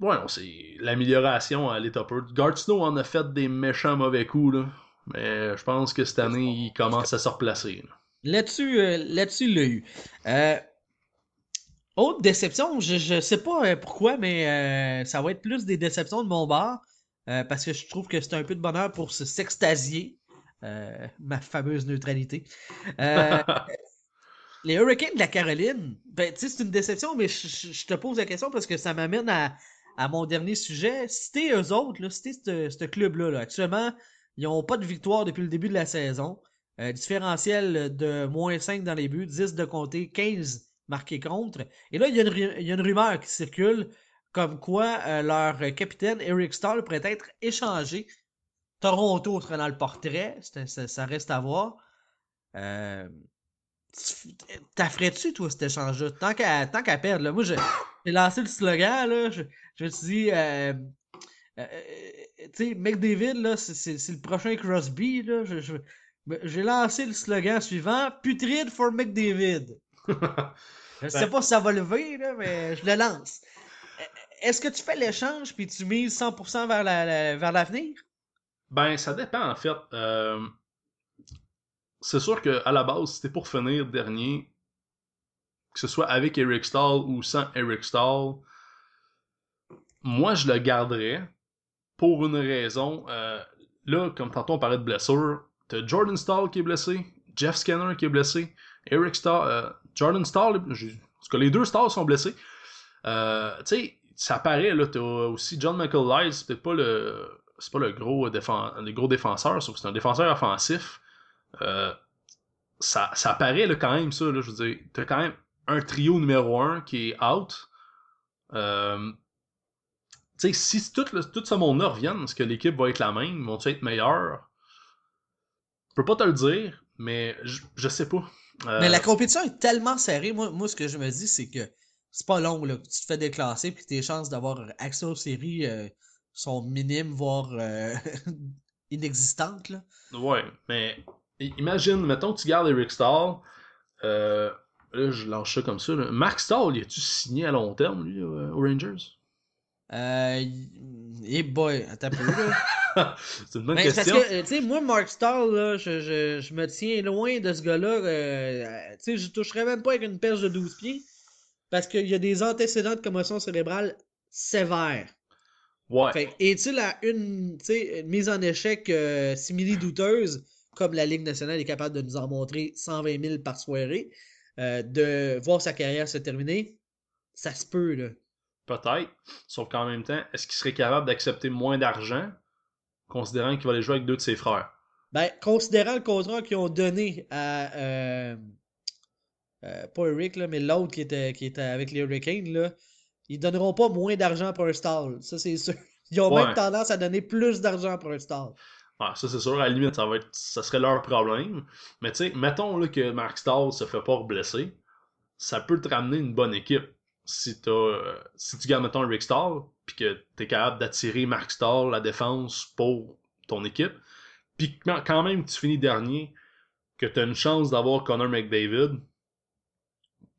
ouais, c'est l'amélioration à l'état peu. Snow en a fait des méchants mauvais coups, là. Mais je pense que cette année, il commence à se replacer. Là-dessus, euh, là-dessus, il l'a eu. Autre déception, je, je sais pas euh, pourquoi, mais euh, ça va être plus des déceptions de mon bar. Euh, parce que je trouve que c'est un peu de bonheur pour se s'extasier. ma fameuse neutralité. les Hurricanes de la Caroline, ben, c'est une déception, mais je, te pose la question parce que ça m'amène à, à, mon dernier sujet. Citer eux autres, là, citer ce club-là, là, actuellement, ils n'ont pas de victoire depuis le début de la saison. différentiel de moins 5 dans les buts, 10 de compter, 15 marqué contre. Et là, il y, a une, rumeur qui circule comme quoi euh, leur capitaine Eric Stahl pourrait être échangé. Toronto sera dans le portrait, ça, reste à voir. Euh, T'affrais-tu, toi, cet échange-là? Tant qu'à perdre, moi, j'ai lancé le slogan, je, je me suis dit, euh, euh, tu sais, McDavid, c'est le prochain Crosby. J'ai lancé le slogan suivant, Putride for McDavid. Je sais ben pas si ça va lever, là, mais je le lance. Est-ce que tu fais l'échange puis tu mises 100% vers la, vers l'avenir? Ben, ça dépend en fait. Euh, c'est sûr que à la base, c'était pour finir dernier, que ce soit avec Eric Stahl ou sans Eric Stahl, moi je le garderais pour une raison. Euh, là, comme tantôt on parlait de blessure, t'as Jordan Stahl qui est blessé, Jeff Skinner qui est blessé, Eric Stahl, euh, Jordan Stahl, parce que les deux stars sont blessés. Euh, tu sais, ça paraît, là, t'as aussi John Michael Lyles, c'est peut-être pas le. C'est pas le gros, défenseur, sauf que c'est un défenseur offensif. Euh, ça, ça paraît là, quand même, ça, là, je veux dire. T'as quand même un trio numéro 1 qui est out. Euh, tu sais, si tout, tout ce monde-là revienne, est-ce que l'équipe va être la même? Vont-ils être meilleurs? Je peux pas te le dire, mais je, je sais pas. Euh, Mais la compétition est tellement serrée. Moi, moi ce que je me dis, c'est que c'est pas long. Là. Tu te fais déclasser, puis tes chances d'avoir accès aux séries euh, sont minimes, voire euh, inexistantes. Là. Ouais, mais imagine, mettons que tu gardes Eric. Euh, là, je lâche ça comme ça. Là. Mark Stahl, il a-tu signé à long terme, lui, euh, aux Rangers? Euh, et boy, attends un peu. Là. C'est une bonne Ben, parce question. que, euh, tu sais, moi, Mark Stahl, là, je, je, je me tiens loin de ce gars-là. euh, tu sais, je toucherais même pas avec une perche de 12 pieds. Parce qu'il y a des antécédents de commotion cérébrale sévères. Ouais. Fait est-il à une, mise en échec euh, simili-douteuse, comme la Ligue nationale est capable de nous en montrer 120 000 par soirée, euh, de voir sa carrière se terminer? Ça se peut, là. Peut-être. Sauf qu'en même temps, est-ce qu'il serait capable d'accepter moins d'argent, considérant qu'il va aller jouer avec deux de ses frères? Ben, considérant le contrat qu'ils ont donné à. Euh, euh, pas Eric, là, mais l'autre qui était, qui était avec les Hurricanes, là, ils donneront pas moins d'argent pour un stall. Ça, c'est sûr. Ils ont Ouais. même tendance à donner plus d'argent pour un stall. Ouais, ça c'est sûr, à la limite, ça va être. ça serait leur problème. Mais tu sais, mettons là, que Mark Stahl se fait pas blesser, ça peut te ramener une bonne équipe. Si t'as. euh, si tu gardes, mettons, Rick Stahl, puis que t'es capable d'attirer Mark Stahl, la défense, pour ton équipe, puis quand même tu finis dernier, que t'as une chance d'avoir Connor McDavid,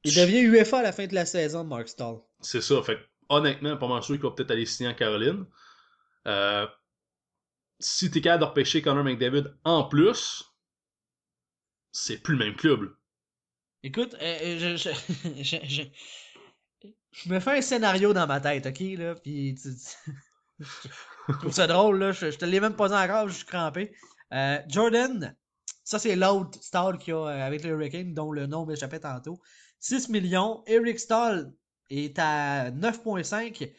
Il devient UFA à la fin de la saison, Mark Stahl. c'est ça. Fait que, honnêtement, pas mal sûr qu'il va peut-être aller signer en Caroline. Euh, si t'es capable de repêcher Connor McDavid en plus, c'est plus le même club. Écoute, euh, je, je, je, je, me fais un scénario dans ma tête, ok, là, puis tu, je trouve ça drôle, là, je, te l'ai même pas dit encore, je suis crampé. Euh, Jordan, ça c'est l'autre Stall qu'il y a euh, avec le Hurricane, dont le nom m'échappait tantôt. 6 millions. Eric Stahl est à 9.5.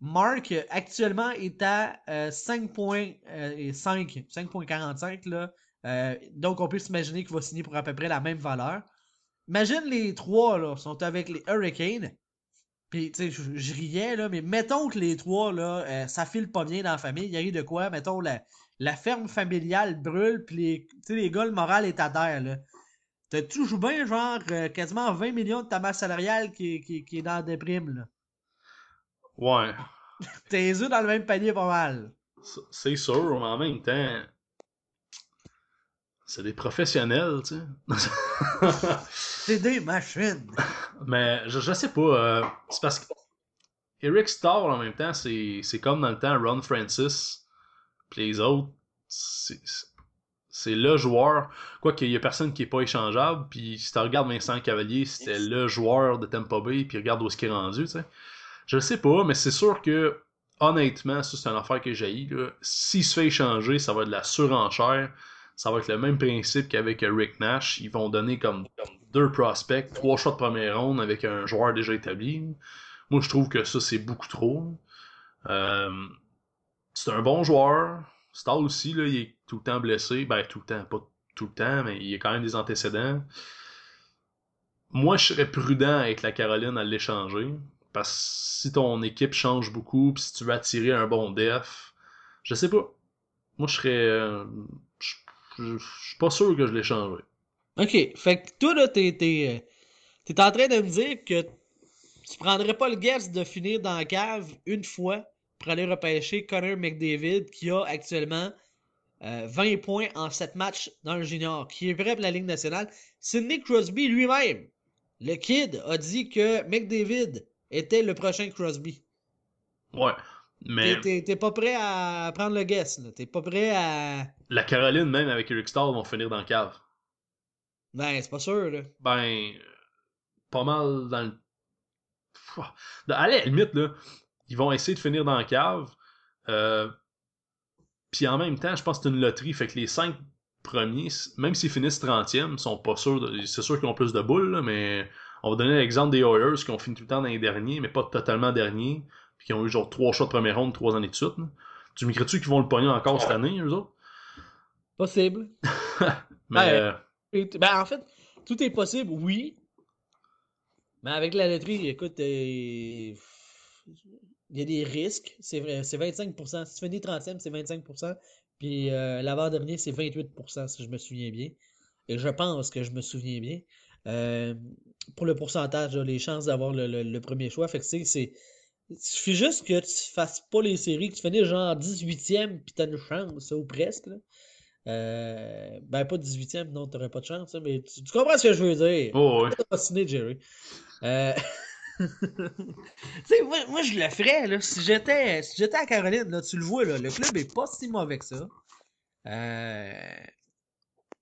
Mark, actuellement, est à euh, 5.5, 5.45, là. Euh, donc, on peut s'imaginer qu'il va signer pour à peu près la même valeur. Imagine les trois, là, sont avec les Hurricanes. Puis, tu sais, je riais, là, mais mettons que les trois, là, euh, ça file pas bien dans la famille. Il y a eu de quoi, mettons, la, la ferme familiale brûle, puis les, tu sais, les gars, le moral est à terre, là. T'as toujours bien, genre, euh, quasiment 20 millions de ta masse salariale qui, est- qui, est- qui est dans la déprime, là? Ouais, T'es eux dans le même panier pas mal. c'est sûr, mais en même temps, c'est des professionnels, tu sais. C'est des machines. mais je, je sais pas, euh, c'est parce que Eric Starr, en même temps, c'est c'est comme dans le temps Ron Francis, puis les autres, c'est c'est le joueur. Quoi qu'il y a personne qui est pas échangeable, puis si tu regardes Vincent Cavalier, c'était le joueur de Tampa Bay, puis regarde où est-ce qu'il est rendu, tu sais. Je sais pas, mais c'est sûr que, honnêtement, ça c'est une affaire que j'ai. S'il se fait échanger, ça va être de la surenchère. Ça va être le même principe qu'avec Rick Nash. Ils vont donner comme, deux prospects, trois choix de première ronde avec un joueur déjà établi. Moi, je trouve que ça, c'est beaucoup trop. Euh, c'est un bon joueur. Stahl aussi, là, il est tout le temps blessé. Ben, tout le temps, pas tout le temps, mais il a quand même des antécédents. Moi, je serais prudent avec la Caroline à l'échanger. Parce que si ton équipe change beaucoup, pis si tu veux attirer un bon def, je sais pas. Moi, je serais. euh, je- je suis pas sûr que je l'échangerais. Ok, fait que toi, là, t'es, t'es, euh, t'es en train de me dire que tu prendrais pas le guess de finir dans la cave une fois pour aller repêcher Connor McDavid qui a actuellement euh, 20 points en 7 matchs dans le junior, qui est prêt pour la Ligue nationale. Sidney Crosby lui-même, le kid, a dit que McDavid était le prochain Crosby. Ouais. Mais T'es, pas prêt à prendre le guess, là. T'es pas prêt à. la Caroline, même avec Eric Stahl, vont finir dans le cave. Ben, c'est pas sûr, là. Ben, pas mal dans le. Allez, à la limite, là, ils vont essayer de finir dans la cave. Euh... Puis en même temps, je pense que c'est une loterie. Fait que les cinq premiers, même s'ils finissent 30e, sont pas sûrs. De... C'est sûr qu'ils ont plus de boules, là, mais on va donner l'exemple des Oilers qui ont fini tout le temps dans les derniers, mais pas totalement derniers. Qui ont eu genre trois choix de première ronde, trois années de suite. là. Tu me crées-tu qu'ils vont le pogner encore cette année, eux autres? Possible. Mais Ouais. euh, Ben, en fait, tout est possible, oui. Mais avec la loterie, écoute, euh, il y a des risques. C'est vrai, c'est 25%. Si tu finis 30e, c'est 25%. Puis euh, l'avant-dernier, c'est 28%, si je me souviens bien. Et je pense que je me souviens bien. euh, pour le pourcentage, les chances d'avoir le, premier choix. Fait que c'est. Il suffit juste que tu fasses pas les séries, que tu finis genre 18e puis t'as une chance, ou presque. Euh, ben, pas 18e, non, t'aurais pas de chance, mais tu, comprends ce que je veux dire. Oh, ouais. Pas Jerry. Euh... tu sais, moi, moi, je le ferais, là. Si j'étais si j'étais à Caroline, là, tu le vois, là, le club est pas si mauvais que ça. Euh...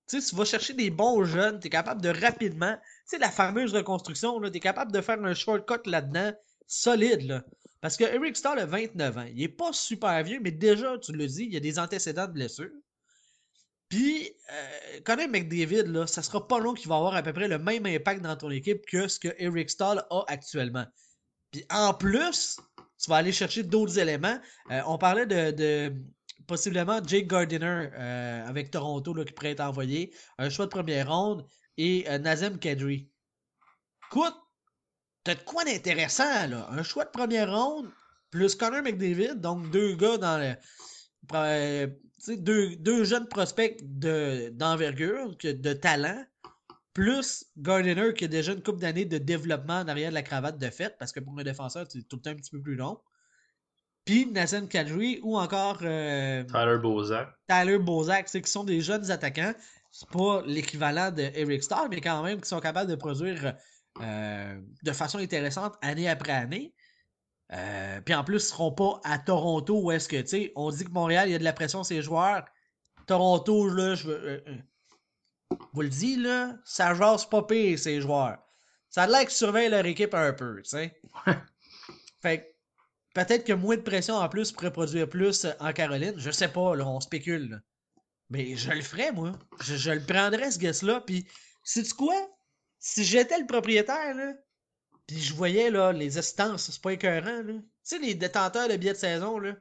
Tu sais, tu vas chercher des bons jeunes, tu es capable de rapidement, tu sais, la fameuse reconstruction, tu es capable de faire un shortcut là-dedans, solide, là. Parce que Eric Starr a 29 ans. Il est pas super vieux, mais déjà, tu le dis, il a des antécédents de blessures. Puis, euh, quand même, McDavid, là, ça sera pas long qu'il va avoir à peu près le même impact dans ton équipe que ce que Eric Stahl a actuellement. Puis, en plus, tu vas aller chercher d'autres éléments. Euh, on parlait de, possiblement Jake Gardiner euh, avec Toronto là, qui pourrait être envoyé, un choix de première ronde et Nazem Kadri. Écoute, t'as de quoi d'intéressant, là? Un choix de première ronde plus Connor McDavid, donc deux gars dans le deux, deux jeunes prospects d'envergure, de, talent, plus Gardiner qui a déjà une couple d'années de développement derrière de la cravate de fête, parce que pour un défenseur, c'est tout le temps un petit peu plus long. Puis Nathan Kadri ou encore euh, Tyler Bozak. Tyler Bozak, c'est qui sont des jeunes attaquants. C'est pas l'équivalent de Eric Starr, mais quand même qui sont capables de produire euh, de façon intéressante année après année. Euh, puis en plus, ils seront pas à Toronto où est-ce que, tu sais, on dit que Montréal, il y a de la pression sur ses joueurs. Toronto, là, je veux. Euh, euh, vous le dis, là, ça jase pas pire, ces joueurs. Ça a l'air qu'ils surveillent leur équipe un peu, tu sais. fait peut-être que moins de pression en plus pourrait produire plus en Caroline. Je sais pas, là, on spécule. Mais je le ferais, moi. Je, je le prendrais, ce gars-là. Puis, sais-tu quoi? Si j'étais le propriétaire, puis je voyais là, les instances, c'est pas écœurant. Là. Tu sais, les détenteurs de billets de saison, là,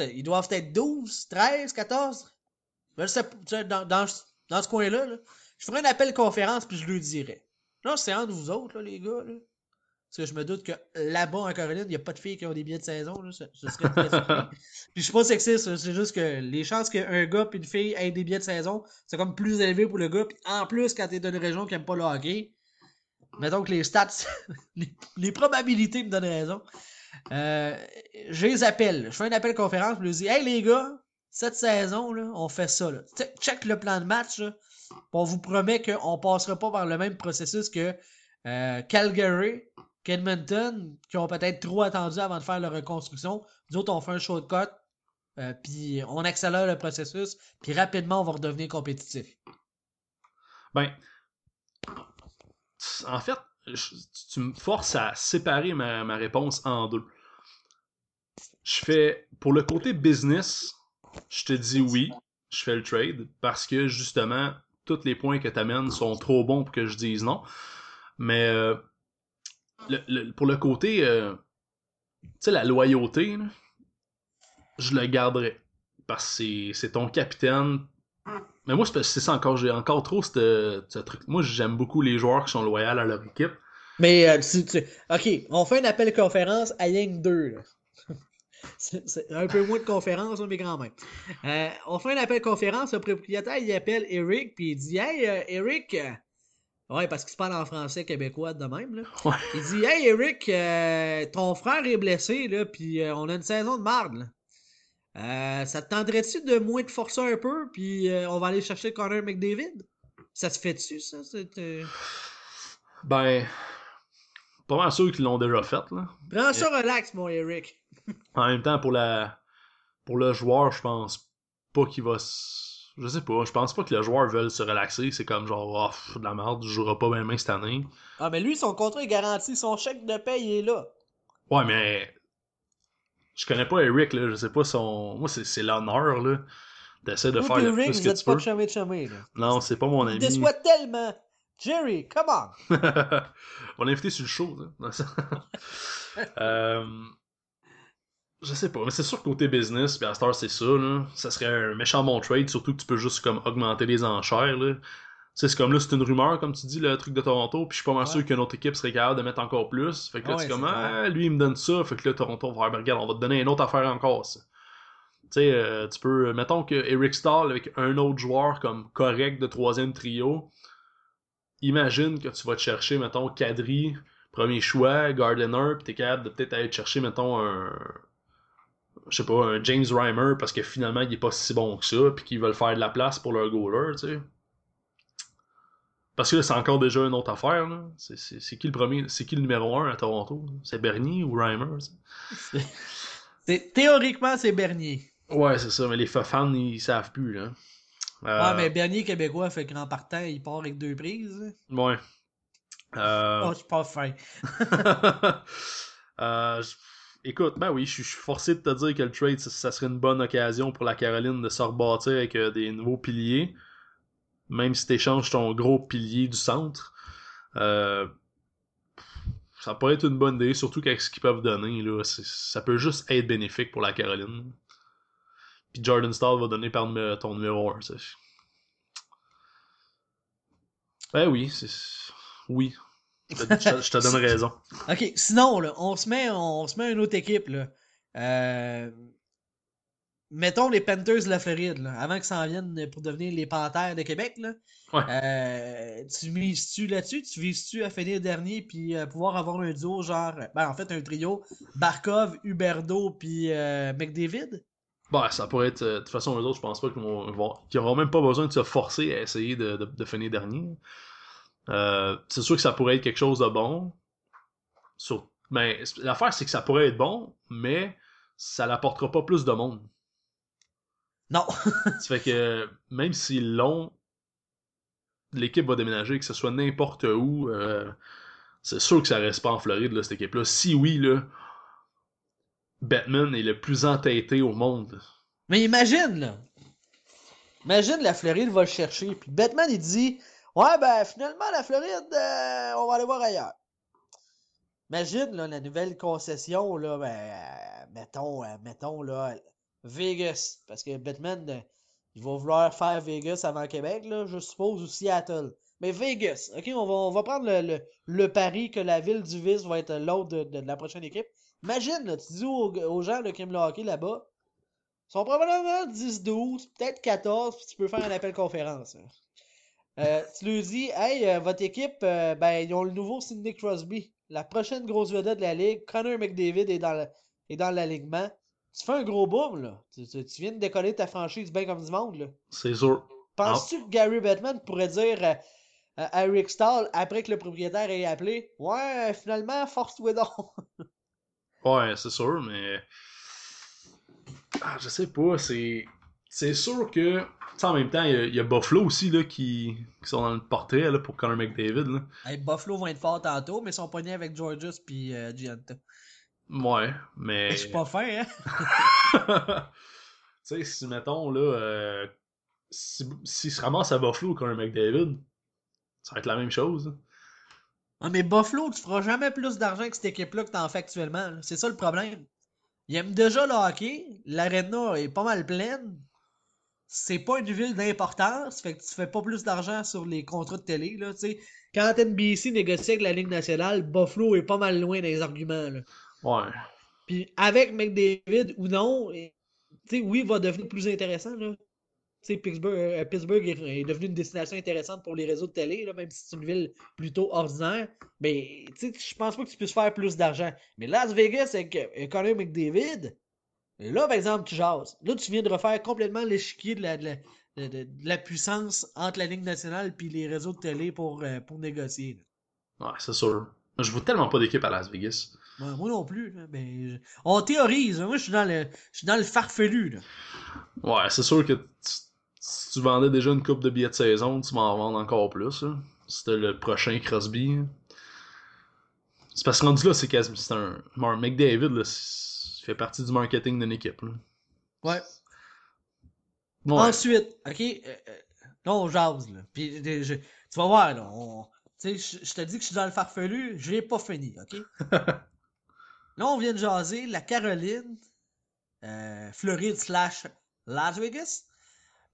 ils doivent être 12, 13, 14. Je sais dans, dans, dans ce coin-là, là, je ferais un appel conférence puis je lui dirais. Là, c'est entre vous autres, les gars. Là. Parce que je me doute que là-bas en Caroline, il n'y a pas de filles qui ont des billets de saison. Là. Ce, serait très Puis je suis pas sexiste, c'est juste que les chances qu'un gars et une fille aient des billets de saison, c'est comme plus élevé pour le gars. Puis en plus, quand tu es dans une région qui n'aime pas le hockey, mettons que les stats, les, probabilités me donnent raison. Euh, je les appelle. Je fais un appel conférence, je leur dis Hey les gars, cette saison, là, on fait ça. Là. Check le plan de match. on vous promet qu'on ne passera pas par le même processus que euh, Calgary, Edmonton, qui ont peut-être trop attendu avant de faire leur reconstruction. Nous autres, on fait un shortcut, euh, puis on accélère le processus, puis rapidement, on va redevenir compétitif. Ben, en fait, tu me forces à séparer ma, réponse en deux. Je fais, pour le côté business, je te dis oui, je fais le trade parce que justement, tous les points que tu amènes sont trop bons pour que je dise non. Mais pour le côté, euh, tu sais, la loyauté, je le garderai. Parce que c'est ton capitaine, mais moi, c'est ça encore, j'ai encore trop ce truc. Moi, j'aime beaucoup les joueurs qui sont loyaux à leur équipe. Mais, euh, ok, on fait un appel conférence à Yang 2. C'est un peu moins de conférence, mais grand même. Euh, on fait un appel conférence, le propriétaire, il appelle Eric, puis il dit Hey, euh, Eric. Ouais, parce qu'il se parle en français québécois de même. Là. Il dit Hey, Eric, ton frère est blessé, là, puis on a une saison de marde. Là. Euh, ça te tendrait-tu de moins te forcer un peu, puis euh, on va aller chercher Connor McDavid? Ça se fait-tu, ça? Euh? Ben, pas mal sûr qu'ils l'ont déjà fait, là. Prends ça relax, mon Eric. en même temps, pour la pour le joueur, je pense pas qu'il va Je sais pas, je pense pas que le joueur veuille se relaxer. C'est comme genre, oh, de la merde, je jouerai pas bien cette année. Ah, mais lui, son contrat est garanti, son chèque de paye est là. Ouais, mais je connais pas Eric, là. Je sais pas son. Moi, c'est l'honneur, là. D'essayer de faire le plus que tu peux. Chamé, chamé, là. Non, c'est pas mon ami. Il déçoit tellement. Jerry, come on! on l'a invité sur le show, là. euh... Je sais pas, mais c'est sûr côté business, puis à Star c'est ça, là. Ça serait un méchant bon trade, surtout que tu peux juste comme augmenter les enchères, là c'est comme là, c'est une rumeur, comme tu dis, le truc de Toronto, puis je suis pas mal sûr qu'une autre équipe serait capable de mettre encore plus. Fait que là, tu comme, ah, lui, il me donne ça, fait que là, Toronto va faire, ben, regarde, on va te donner une autre affaire encore, ça. Tu sais, euh, tu peux, mettons que Eric Stahl avec un autre joueur comme correct de troisième trio, imagine que tu vas te chercher, mettons, Kadri, premier choix, Gardiner, pis t'es capable de peut-être aller te chercher, mettons, un. Je sais pas, un James Reimer, parce que finalement, il est pas si bon que ça, puis qu'ils veulent faire de la place pour leur goaler, tu sais. Parce que c'est encore déjà une autre affaire, là. C'est qui le premier, c'est qui le numéro 1 à Toronto? C'est Bernier ou Reimer? Théoriquement, c'est Bernier. Ouais, c'est ça, mais les fans, ils savent plus, là. Euh... Ouais, mais Bernier québécois fait qu'en partant, il part avec deux prises. Ouais. Euh... Oh, je suis pas fin. euh, écoute, ben oui, je suis forcé de te dire que le trade, ça, serait une bonne occasion pour la Caroline de se rebâtir avec euh, des nouveaux piliers. Même si tu échanges ton gros pilier du centre. Euh, ça pourrait être une bonne idée, surtout qu'avec ce qu'ils peuvent donner, là, ça peut juste être bénéfique pour la Caroline. Puis Jordan Stall va donner par ton numéro 1. Ben oui, c'est. Oui. Je te, donne raison. ok, sinon, là, on se met, on se met une autre équipe. Là. Euh... Mettons les Panthers de la Floride, là, avant qu'ils s'en viennent pour devenir les Panthers de Québec. Là. Ouais. Euh, tu mises-tu là-dessus? Tu vises-tu à finir dernier puis euh, pouvoir avoir un duo genre. Ben, en fait, un trio Barkov, Huberdo puis McDavid? Bah, ça pourrait être. De toute façon, eux autres, je pense pas qu'ils n'auront même pas besoin de se forcer à essayer de, de, finir dernier. Euh, c'est sûr que ça pourrait être quelque chose de bon. Sur... Mais l'affaire, c'est que ça pourrait être bon, mais ça n'apportera pas plus de monde. Non. ça fait que même s'ils l'ont, l'équipe va déménager, que ce soit n'importe où. Euh, c'est sûr que ça reste pas en Floride, là, cette équipe-là. Si oui, là, Batman est le plus entêté au monde. Mais imagine, là. Imagine la Floride va le chercher. Puis Batman, il dit Ouais, ben finalement, la Floride, euh, on va aller voir ailleurs. Imagine, là, la nouvelle concession, là, ben, euh, mettons, euh, mettons, là, Vegas. Parce que Batman, il va vouloir faire Vegas avant Québec, là, je suppose, ou Seattle. Mais Vegas, ok, on va, on va prendre le, le, pari que la ville du Vice va être l'autre de, la prochaine équipe. Imagine, là, tu dis aux, gens de le hockey là-bas, ils sont probablement 10-12, peut-être 14, puis tu peux faire un appel conférence. Hein. Euh, tu lui dis, hey, euh, votre équipe, euh, ben, ils ont le nouveau Sidney Crosby. La prochaine grosse vedette de la ligue, Connor McDavid est dans, est dans l'alignement. Tu fais un gros boom, là. Tu, viens de décoller ta franchise bien comme du monde, là. C'est sûr. Penses-tu que Gary Bettman pourrait dire à Eric Stahl, après que le propriétaire ait appelé, ouais, finalement, force-toi donc. Ouais, c'est sûr, mais. Ah, je sais pas, c'est. C'est sûr que. en même temps, il y, a Buffalo aussi là, qui... qui sont dans le portrait là, pour Connor McDavid. Là. Hey, Buffalo vont être forts tantôt, mais ils sont pognés avec Georges puis euh, Gianta. Ouais, mais. Je suis pas fin, hein? tu sais, si mettons là. Euh, si, si se ramasse à Buffalo Connor McDavid, ça va être la même chose. Ah, mais Buffalo, tu feras jamais plus d'argent que cette équipe-là que t'en fais actuellement. C'est ça le problème. Ils aiment déjà le hockey. L'arena est pas mal pleine. C'est pas une ville d'importance. Fait que tu fais pas plus d'argent sur les contrats de télé. Là, sais. Quand NBC négocie avec la Ligue nationale, Buffalo est pas mal loin des arguments. Là. Ouais. Puis avec McDavid ou non, sais, oui, il va devenir plus intéressant. Là. Pittsburgh, euh, Pittsburgh est, devenu une destination intéressante pour les réseaux de télé, là, même si c'est une ville plutôt ordinaire. Mais je pense pas que tu puisses faire plus d'argent. Mais Las Vegas avec euh, Connor McDavid, là, par exemple, tu jases. Là, tu viens de refaire complètement l'échiquier de la, de, la, puissance entre la Ligue nationale et les réseaux de télé pour, euh, pour négocier. Ouais, c'est sûr. Je vois tellement pas d'équipe à Las Vegas. moi non plus. mais On théorise. Moi, je suis dans le, je suis dans le farfelu. Ouais, c'est sûr que si tu vendais déjà une coupe de billets de saison, tu m'en vends encore plus. C'était le prochain Crosby. C'est parce que rendu là, c'est quasi. C'est un. McDavid, là, fait partie du marketing d'une équipe. Ouais. Ensuite, ok. Euh, euh, là, on jase. Là. Puis, tu vas voir, là. Tu sais, je te dis que je suis dans le farfelu, je l'ai pas fini, ok? là, on vient de jaser la Caroline, euh, Floride slash Las Vegas.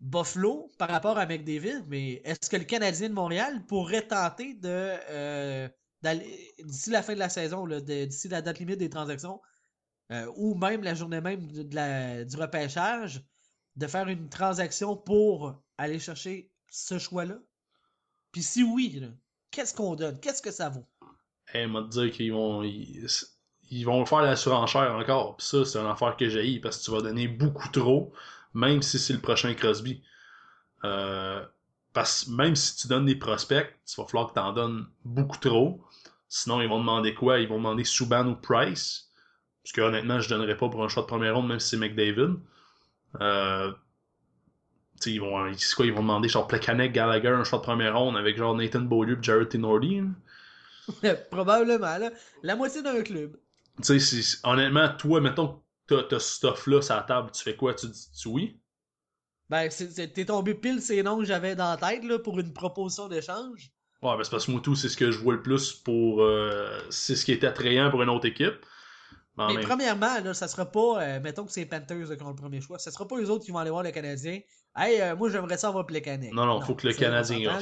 Buffalo par rapport à McDavid, mais est-ce que le Canadien de Montréal pourrait tenter de euh, d'ici la fin de la saison, d'ici la date limite des transactions, euh, ou même la journée même du repêchage, de faire une transaction pour aller chercher ce choix-là? Puis si oui, qu'est-ce qu'on donne? Qu'est-ce que ça vaut? Eh, m'a dire qu'ils vont. Ils, vont faire la surenchère encore. Pis ça, c'est une affaire que j'ai parce que tu vas donner beaucoup trop, même si c'est le prochain Crosby. Euh, parce même si tu donnes des prospects, il va falloir que tu en donnes beaucoup trop. Sinon, ils vont demander quoi? Ils vont demander Subban ou Price. Parce que honnêtement, je donnerais pas pour un choix de première ronde, même si c'est McDavid. Euh, ils vont, quoi, ils vont demander genre Plekanec, Gallagher, un choix de première ronde avec genre Nathan Beaulieu et Jared Tenordi. Probablement, là. La moitié d'un club. Tu sais, honnêtement, toi, mettons que t'as ce stuff-là sur la table, tu fais quoi? Tu dis tu oui? Ben, t'es tombé pile ces noms que j'avais dans la tête là, pour une proposition d'échange. Ouais, ben c'est parce que moi tout, c'est ce que je vois le plus pour. Euh, c'est ce qui est attrayant pour une autre équipe. Mais premièrement, là, ça sera pas, euh, mettons que c'est Panthers qui ont le premier choix, ça sera pas les autres qui vont aller voir le Canadien. Hey, euh, moi j'aimerais ça avoir Plekanec. Non, non, il faut que le Canadien.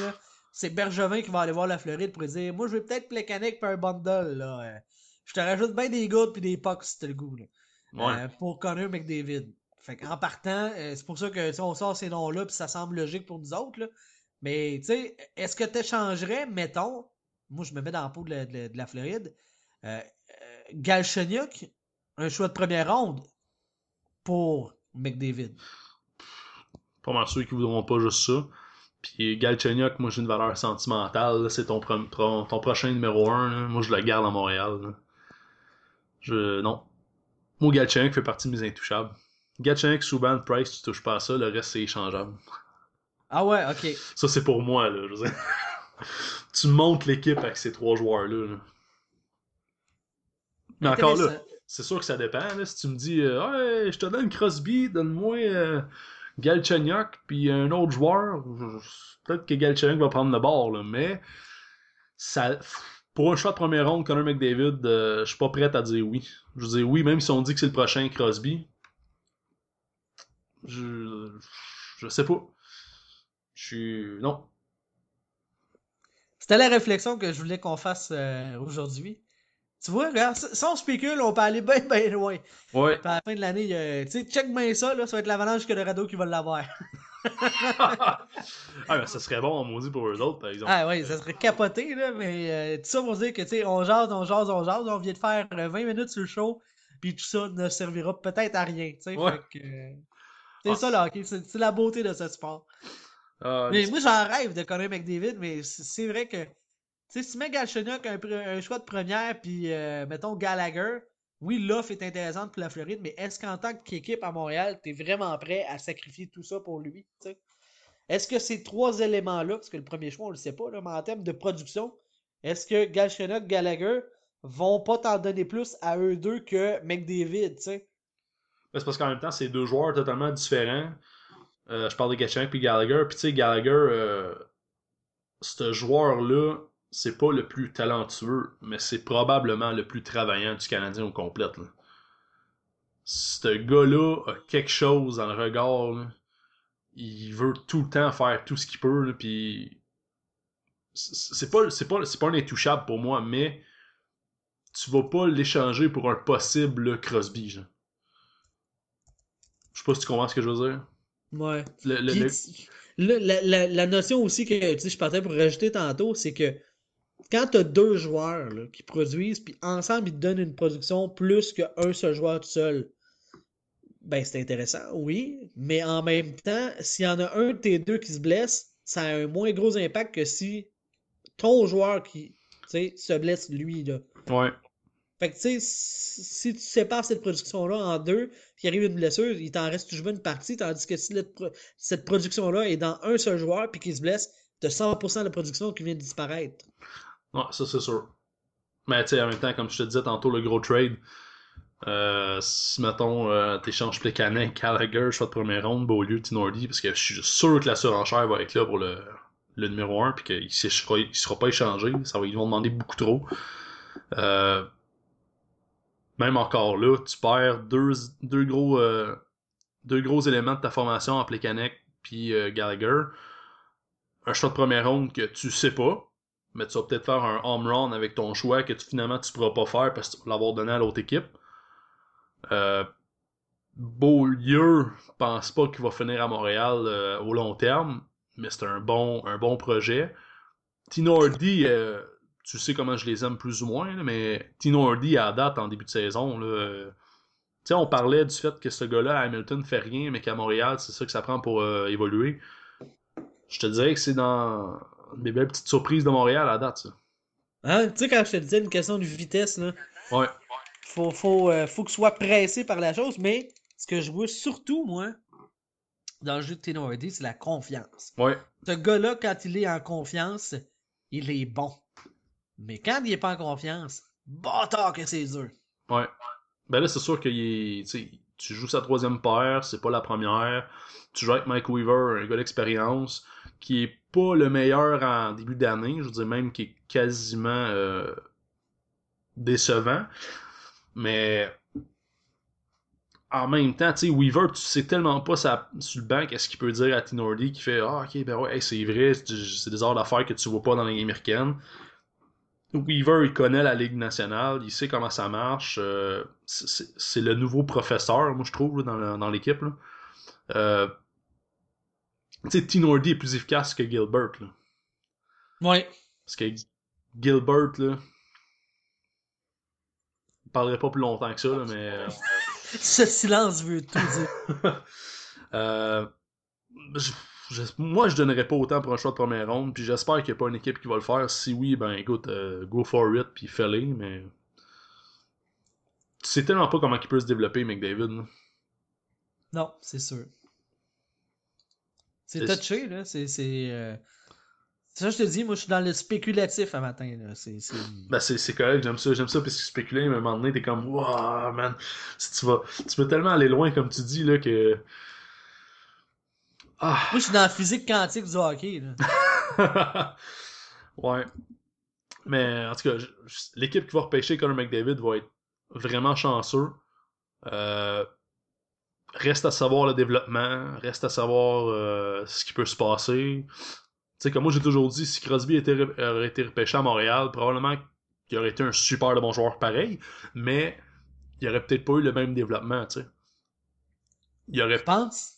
C'est Bergevin qui va aller voir la Floride pour dire Moi je veux peut-être Plekanec par un bundle. Là. Je te rajoute bien des gouttes puis des pucks si t'as le goût. Là. Ouais. pour Connor McDavid. Fait en partant, c'est pour ça que on sort ces noms-là puis ça semble logique pour nous autres. Là. Mais tu sais, est-ce que tu échangerais, mettons, moi je me mets dans la peau de la, de la Floride, euh, Galchenyuk, un choix de première ronde pour McDavid. Pas mal sûr qu'ils voudront pas juste ça. Puis Galchenyuk, moi j'ai une valeur sentimentale. C'est ton, ton, prochain numéro 1. Moi je le garde à Montréal. Je. Non. Moi Galchenyuk fait partie de mes intouchables. Galchenyuk, Subban, Price, tu touches pas à ça, le reste c'est échangeable. Ah ouais, ok. Ça c'est pour moi, là. Je tu montes l'équipe avec ces trois joueurs-là. là mais encore là, c'est sûr que ça dépend. Là. Si tu me dis, euh, je te donne Crosby, donne-moi euh, Galchenyuk, puis un autre joueur, peut-être que Galchenyuk va prendre le bord, là, mais ça, pour un choix de première ronde, Connor McDavid, euh, je suis pas prêt à dire oui. Je veux dire oui, même si on dit que c'est le prochain Crosby. Je, je sais pas. Je suis. Non. C'était la réflexion que je voulais qu'on fasse euh, aujourd'hui. Tu vois, regarde, si on spécule, on peut aller bien, bien loin. Ouais. Puis à la fin de l'année, tu sais, check bien ça, là, ça va être l'avalanche que le radeau qui va l'avoir. ah, ben, ça serait bon, on maudit pour eux autres, par exemple. Ah, oui, ça serait capoté, là, mais euh, tout ça pour dire que, tu sais, on jase, on jase, on jase, on vient de faire 20 euh, minutes sur le show, puis tout ça ne servira peut-être à rien, tu sais. Fait que. c'est ah. ça, là, ok, c'est la beauté de ce sport. Ah, mais moi, j'en rêve de connaître McDavid, mais c'est vrai que sais, si tu mets Galchenyuk un, choix de première, puis euh, mettons Gallagher, oui, l'offre est intéressante pour la Floride, mais est-ce qu'en tant qu'équipe à Montréal, tu es vraiment prêt à sacrifier tout ça pour lui? Est-ce que ces trois éléments-là, parce que le premier choix, on le sait pas, là, mais en termes de production, est-ce que Galchenyuk, Gallagher vont pas t'en donner plus à eux deux que McDavid, tu sais? C'est parce qu'en même temps, c'est deux joueurs totalement différents. Euh, je parle de Galchenyuk puis Gallagher. Puis tu sais, Gallagher, euh, ce joueur-là, c'est pas le plus talentueux, mais c'est probablement le plus travaillant du Canadien au complet. Ce gars-là a quelque chose dans le regard. Il veut tout le temps faire tout ce qu'il peut. Puis c'est pas, c'est pas, c'est pas un intouchable pour moi, mais tu vas pas l'échanger pour un possible Crosby. Je sais pas si tu comprends ce que je veux dire. Ouais. la, notion aussi que je partais pour rajouter tantôt, c'est que quand tu as deux joueurs qui produisent, puis ensemble ils te donnent une production plus qu'un seul joueur tout seul, ben c'est intéressant, oui, mais en même temps, s'il y en a un de tes deux qui se blesse, ça a un moins gros impact que si ton joueur qui se blesse lui. Là. Ouais. Fait que tu sais, si tu sépares cette production-là en deux, puis arrive une blessure, il t'en reste toujours une partie, tandis que si cette production-là est dans un seul joueur puis qu'il se blesse, t'as 100% de la production qui vient de disparaître. Ouais, ça c'est sûr. Mais tu sais, en même temps, comme je te disais tantôt, le gros trade, euh, si mettons, euh, t'échanges Plekanec, Gallagher, choix de première ronde, Beaulieu, Tinordi, parce que je suis sûr que la surenchère va être là pour le, le numéro 1, puis qu'il ne sera, sera pas échangé, ça ils vont demander beaucoup trop. Euh, même encore là, tu perds deux, deux gros euh, deux gros éléments de ta formation en Plekanec puis Gallagher. Un choix de première ronde que tu sais pas, mais tu vas peut-être faire un home run avec ton choix que tu, finalement tu pourras pas faire parce que tu vas l'avoir donné à l'autre équipe. Euh, Beaulieu pense pas qu'il va finir à Montréal euh, au long terme, mais c'est un bon, un bon projet. Tino Hardy, euh, tu sais comment je les aime plus ou moins, mais Tino Hardy à date en début de saison, là, euh, tu sais, on parlait du fait que ce gars-là à Hamilton fait rien, mais qu'à Montréal, c'est ça que ça prend pour évoluer. Je te dirais que c'est dans des belles petites surprises de Montréal à date, ça. Hein? Tu sais, quand je te disais une question de vitesse, là, Ouais. faut, faut, euh, faut que soit pressé par la chose, mais ce que je vois surtout, moi, dans le jeu de Tino Hardy, c'est la confiance. Ouais. Ce gars-là, quand il est en confiance, il est bon. Mais quand il est pas en confiance, bâtard que c'est dur. Ouais. Ben là, c'est sûr que tu joues sa troisième paire, c'est pas la première. Tu joues avec Mike Weaver, un gars d'expérience, qui est pas le meilleur en début d'année, je veux dire même qui est quasiment euh, décevant. Mais en même temps, tu sais, Weaver, tu sais tellement pas sa, sur le banc qu'est-ce qu'il peut dire à Tinordi qui fait Ah, ok, ben ouais, c'est vrai, c'est des heures d'affaires que tu vois pas dans la Ligue américaine. Weaver, il connaît la Ligue nationale, il sait comment ça marche. euh, c'est- le nouveau professeur, moi, je trouve, dans l'équipe. Euh, tu sais, Tinordi est plus efficace que Gilbert. Là. Ouais. Parce que Gilbert, là. Je parlerai pas plus longtemps que ça, là, mais. euh, Ce silence veut tout dire. Euh, je- je- moi, je donnerais pas autant pour un choix de première ronde, puis j'espère qu'il n'y a pas une équipe qui va le faire. Si oui, ben écoute, euh, go for it, puis fais-le, mais. Tu sais tellement pas comment il peut se développer, McDavid. là. Non, c'est sûr. C'est touché, là. C'est. C'est euh, ça, je te dis, moi, je suis dans le spéculatif à matin, là. C'est. Ben, c'est correct, j'aime ça, j'aime ça, parce que spéculer, mais à un moment donné, t'es comme, wow, man, si tu vas, tu peux tellement aller loin, comme tu dis, là, que. Ah! Moi, je suis dans la physique quantique du hockey, là. ouais. Mais en tout cas, l'équipe qui va repêcher Conor McDavid va être vraiment chanceux. Euh, reste à savoir le développement, reste à savoir euh, ce qui peut se passer. Tu sais, comme moi j'ai toujours dit, si Crosby était, aurait été repêché à Montréal, probablement qu'il aurait été un super de bon joueur pareil, mais il aurait peut-être pas eu le même développement, tu sais. Il aurait Je pense.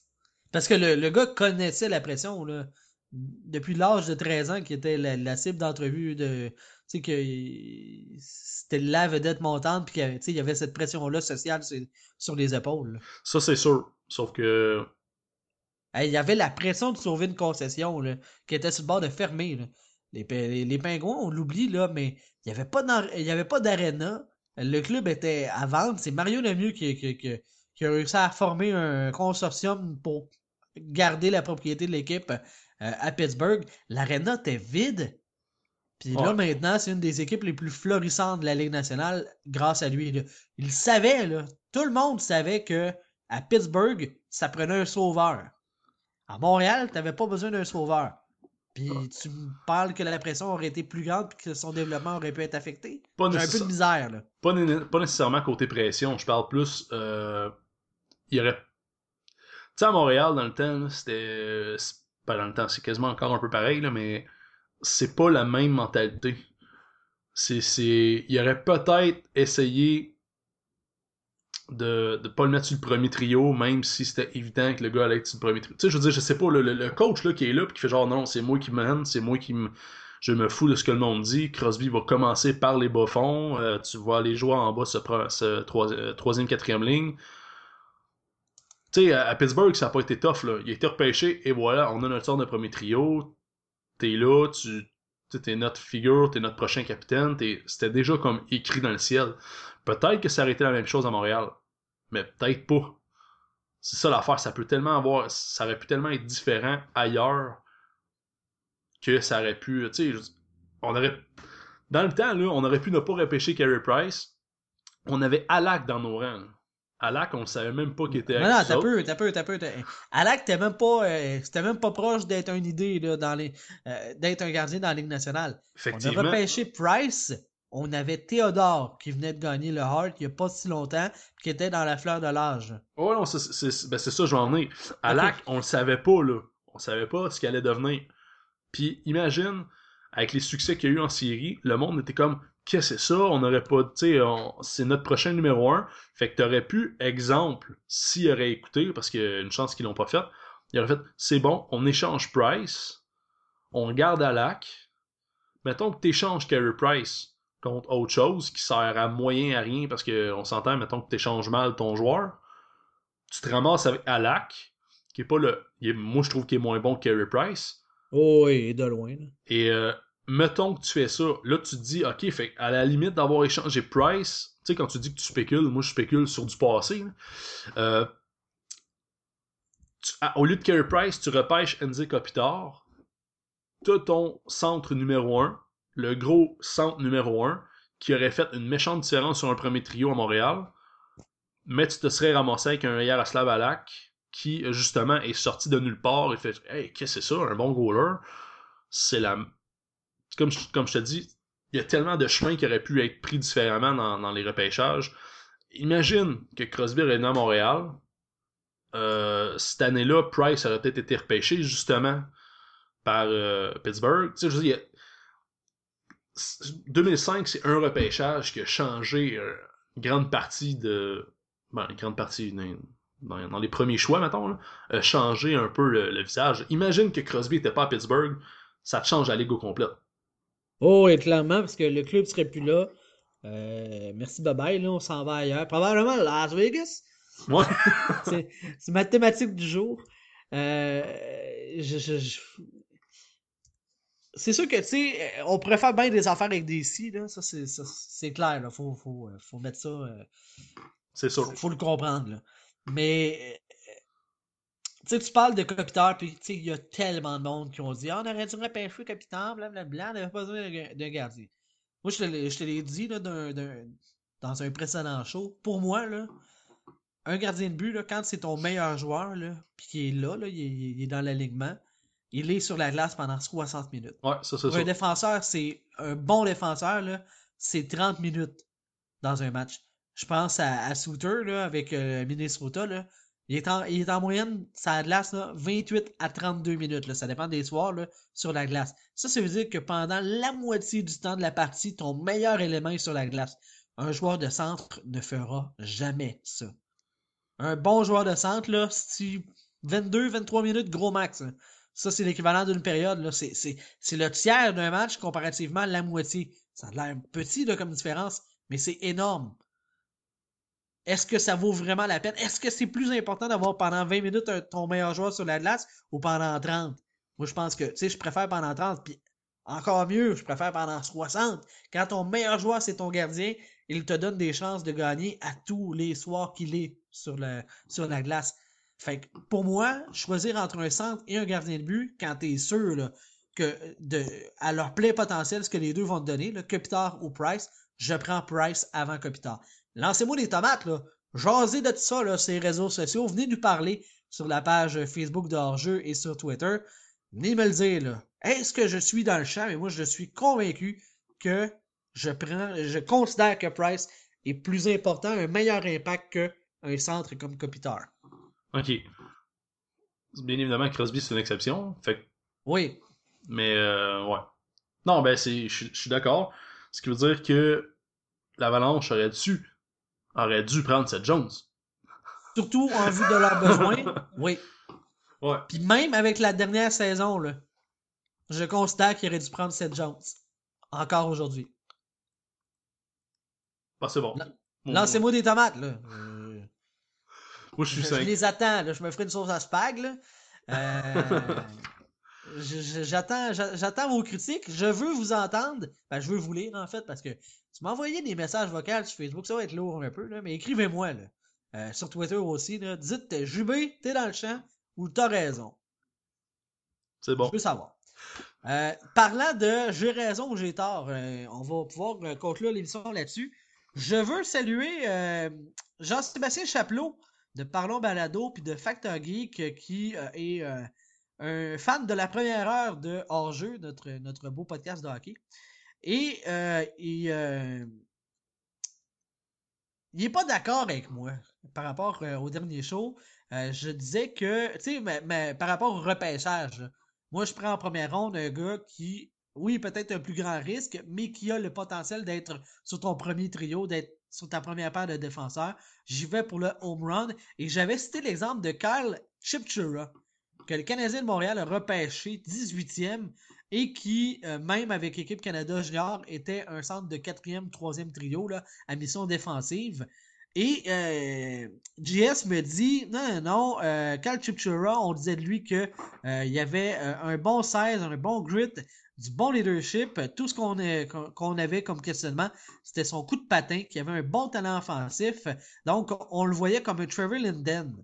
Parce que le, le gars connaissait la pression, là. Depuis l'âge de 13 ans, qui était la cible d'entrevue de. Tu sais, que c'était la vedette montante, puis qu'il y avait- tu sais, il y avait cette pression-là sociale sur, sur les épaules. Ça c'est sûr. Sauf que il y avait la pression de sauver une concession, là, qui était sur le bord de fermer, là. Les, les, les Pingouins, on l'oublie, là, mais il n'y avait pas d'ar- il y avait pas d'aréna. Le club était à vendre. C'est Mario Lemieux qui, qui, qui, qui a réussi à former un consortium pour garder la propriété de l'équipe euh, à Pittsburgh. L'aréna était vide. Puis là, maintenant, c'est une des équipes les plus florissantes de la Ligue nationale grâce à lui. là. Il savait, là. Tout le monde savait que à Pittsburgh, ça prenait un sauveur. À Montréal, t'avais pas besoin d'un sauveur. Puis tu me parles que la pression aurait été plus grande puis que son développement aurait pu être affecté? pas J'ai un peu de misère, là. pas, né- pas nécessairement côté pression, je parle plus. Euh, il y aurait. Tu sais, à Montréal, dans le temps, c'était. Pas dans le temps, c'est quasiment encore un peu pareil, là, mais c'est pas la même mentalité. C'est. c'est... Il aurait peut-être essayé de, de pas le mettre sur le premier trio, même si c'était évident que le gars allait être sur le premier trio. Tu sais, je veux dire, je sais pas, le, le- coach là, qui est là, puis qui fait genre non, c'est moi qui mène, c'est moi qui me. Je me fous de ce que le monde dit. Crosby va commencer par les bas-fonds. euh, tu vois les joueurs en bas se, pre- se troi- euh, troisième, quatrième ligne. Tu sais, à, à Pittsburgh, ça n'a pas été tough. Là. Il a été repêché et voilà, on a notre sort de premier trio. T'es là, tu t'es notre figure, t'es notre prochain capitaine. C'était déjà comme écrit dans le ciel. Peut-être que ça aurait été la même chose à Montréal, mais peut-être pas. C'est ça l'affaire, ça tellement avoir, ça aurait pu tellement être différent ailleurs que ça aurait pu, tu sais, on aurait, dans le temps on aurait pu ne pas repêcher Carey Price. On avait Alak dans nos rangs. Alak, on ne savait même pas qu'il était Non, non, t'as peu, t'as peu, t'as peu. Alak, t'es même pas, euh, c'était même pas proche d'être une idée, là, dans les, euh, d'être un gardien dans la Ligue nationale. On a Effectivement. repêché Price. On avait Théodore qui venait de gagner le Hart il n'y a pas si longtemps, qui était dans la fleur de l'âge. Oh non, c'est ben, ça, je vais en venir. Alak, on le savait pas, là. On savait pas ce qu'il allait devenir. Puis imagine, avec les succès qu'il y a eu en série, le monde était comme Qu'est-ce que c'est ça? On aurait pas. Tu sais, c'est notre prochain numéro 1. Fait que t'aurais pu, exemple, s'il aurait écouté, parce qu'il y a une chance qu'ils l'ont pas fait, il aurait fait C'est bon, on échange Price, on garde Alak, mettons que tu échanges Carey Price contre autre chose qui sert à moyen à rien parce qu'on s'entend, mettons que tu échanges mal ton joueur, tu te ramasses avec Alak, qui est pas le. moi, je trouve qu'il est moins bon que Carey Price. Oh, oui, de loin. Et euh, mettons que tu fais ça, là, tu te dis, ok, fait à la limite d'avoir échangé Price, tu sais, quand tu dis que tu spécules, moi, je spécule sur du passé. Euh, au lieu de Carey Price, tu repêches Enzi Kopitar. T'as ton centre numéro 1, le gros centre numéro 1, qui aurait fait une méchante différence sur un premier trio à Montréal. Mais tu te serais ramassé avec un Yaroslav Alak qui, justement, est sorti de nulle part et fait Hey, qu'est-ce que c'est ça, un bon goaler? C'est la. Comme je, te dis, il y a tellement de chemins qui auraient pu être pris différemment dans, les repêchages. Imagine que Crosby est à Montréal, euh, cette année-là, Price aurait peut-être été repêché justement par euh, Pittsburgh. Tu sais, je veux dire, 2005, c'est un repêchage qui a changé euh, une grande partie de. Ben, une grande partie dans, les premiers choix, mettons, a changé un peu le, visage. Imagine que Crosby n'était pas à Pittsburgh, ça te change la ligue au complet. Oh, et clairement, parce que le club serait plus là. merci, bye bye, là, on s'en va ailleurs. Probablement Las Vegas. Ouais. c'est mathématique du jour. Euh, c'est sûr que, tu sais, on préfère bien des affaires avec des si, là. Ça, c'est clair, là. Faut, faut, euh, faut mettre ça. Euh, c'est sûr. Faut le comprendre, là. Mais, sais, tu parles de Copiteur, puis, tu sais, il y a tellement de monde qui ont dit, ah, on aurait dû repêcher Copiteur, blablabla, on n'avait pas besoin d'un gardien. Moi, je te l'ai dit, là, dans un précédent show. Pour moi, là, un gardien de but, là, quand c'est ton meilleur joueur, puis qu'il est là, là il, est, dans l'alignement, il est sur la glace pendant 60 minutes. Ouais, ça, c'est un défenseur, c'est un bon défenseur, c'est 30 minutes dans un match. Je pense à, à Souter, là, avec euh, Minnesota, là. Il est, en, moyenne, sa glace, là, 28 à 32 minutes. Ça dépend des soirs sur la glace. Ça, ça veut dire que pendant la moitié du temps de la partie, ton meilleur élément est sur la glace. Un joueur de centre ne fera jamais ça un bon joueur de centre, là, 22-23 minutes, gros max. Hein. Ça, c'est l'équivalent d'une période. C'est le tiers d'un match comparativement la moitié. Ça a l'air petit comme différence, mais c'est énorme. Est-ce que ça vaut vraiment la peine? Est-ce que c'est plus important d'avoir pendant 20 minutes ton meilleur joueur sur la glace ou pendant 30? Moi, je pense que, tu je préfère pendant 30, puis encore mieux, je préfère pendant 60. Quand ton meilleur joueur, c'est ton gardien, il te donne des chances de gagner à tous les soirs qu'il est sur, le, la glace. Fait que pour moi, choisir entre un centre et un gardien de but, quand tu es sûr que de, à leur plein potentiel, ce que les deux vont te donner, là, Kopitar ou Price, je prends Price avant Kopitar. Lancez-moi des tomates, là. Jasez de tout ça là, sur les réseaux sociaux. Venez nous parler sur la page Facebook de Hors-jeu et sur Twitter. Venez me le dire, là. Est-ce que je suis dans le champ? Mais moi, je suis convaincu que je prends, je considère que Price est plus important, un meilleur impact qu'un centre comme Kopitar. Ok. Bien évidemment, Crosby, c'est une exception. Fait Oui. Mais, euh, ouais. Non, ben, je suis d'accord. Ce qui veut dire que l'Avalanche aurait dû, aurait dû prendre cette Jones. Surtout en vue de leurs besoins. Oui. Ouais. Puis même avec la dernière saison, là, je constate qu'il aurait dû prendre cette Jones. Encore aujourd'hui. Ah, c'est bon. Lancez-moi des tomates, là. Euh, Moi, je suis Je les attends, là. Je me ferai une sauce à spag, là. Euh, j'attends, j'attends vos critiques. Je veux vous entendre. Ben, je veux vous lire, en fait, parce que tu m'envoyez des messages vocaux sur Facebook. Ça va être lourd un peu, là. Mais écrivez-moi, là. Euh, sur Twitter aussi, là. Dites, Jubé, t'es dans le champ ou t'as raison? C'est bon. Je veux savoir. parlant de j'ai raison ou j'ai tort, on va pouvoir conclure l'émission là-dessus. Je veux saluer euh, Jean-Sébastien Chapelot de Parlons Balado puis de Factor Geek euh, qui euh, est un fan de la première heure de Hors-jeu, notre, notre beau podcast de hockey. Et il, il est pas d'accord avec moi par rapport au dernier show. je disais que, tu sais, mais, par rapport au repêchage, moi je prends en première ronde un gars qui oui, peut-être un plus grand risque, mais qui a le potentiel d'être sur ton premier trio, d'être sur ta première paire de défenseurs. J'y vais pour le home run. Et j'avais cité l'exemple de Kyle Chipchura, que le Canadien de Montréal a repêché 18e et qui, euh, même avec l'équipe Canada Junior, était un centre de quatrième, troisième trio là, à mission défensive. Et euh, JS me dit non, non, euh, Cal Chipchura, on disait de lui que euh, y avait un bon 16, un bon grit, du bon leadership. Tout ce qu'on qu'on avait comme questionnement, c'était son coup de patin, qui avait un bon talent offensif. Donc, on le voyait comme un Trevor Linden.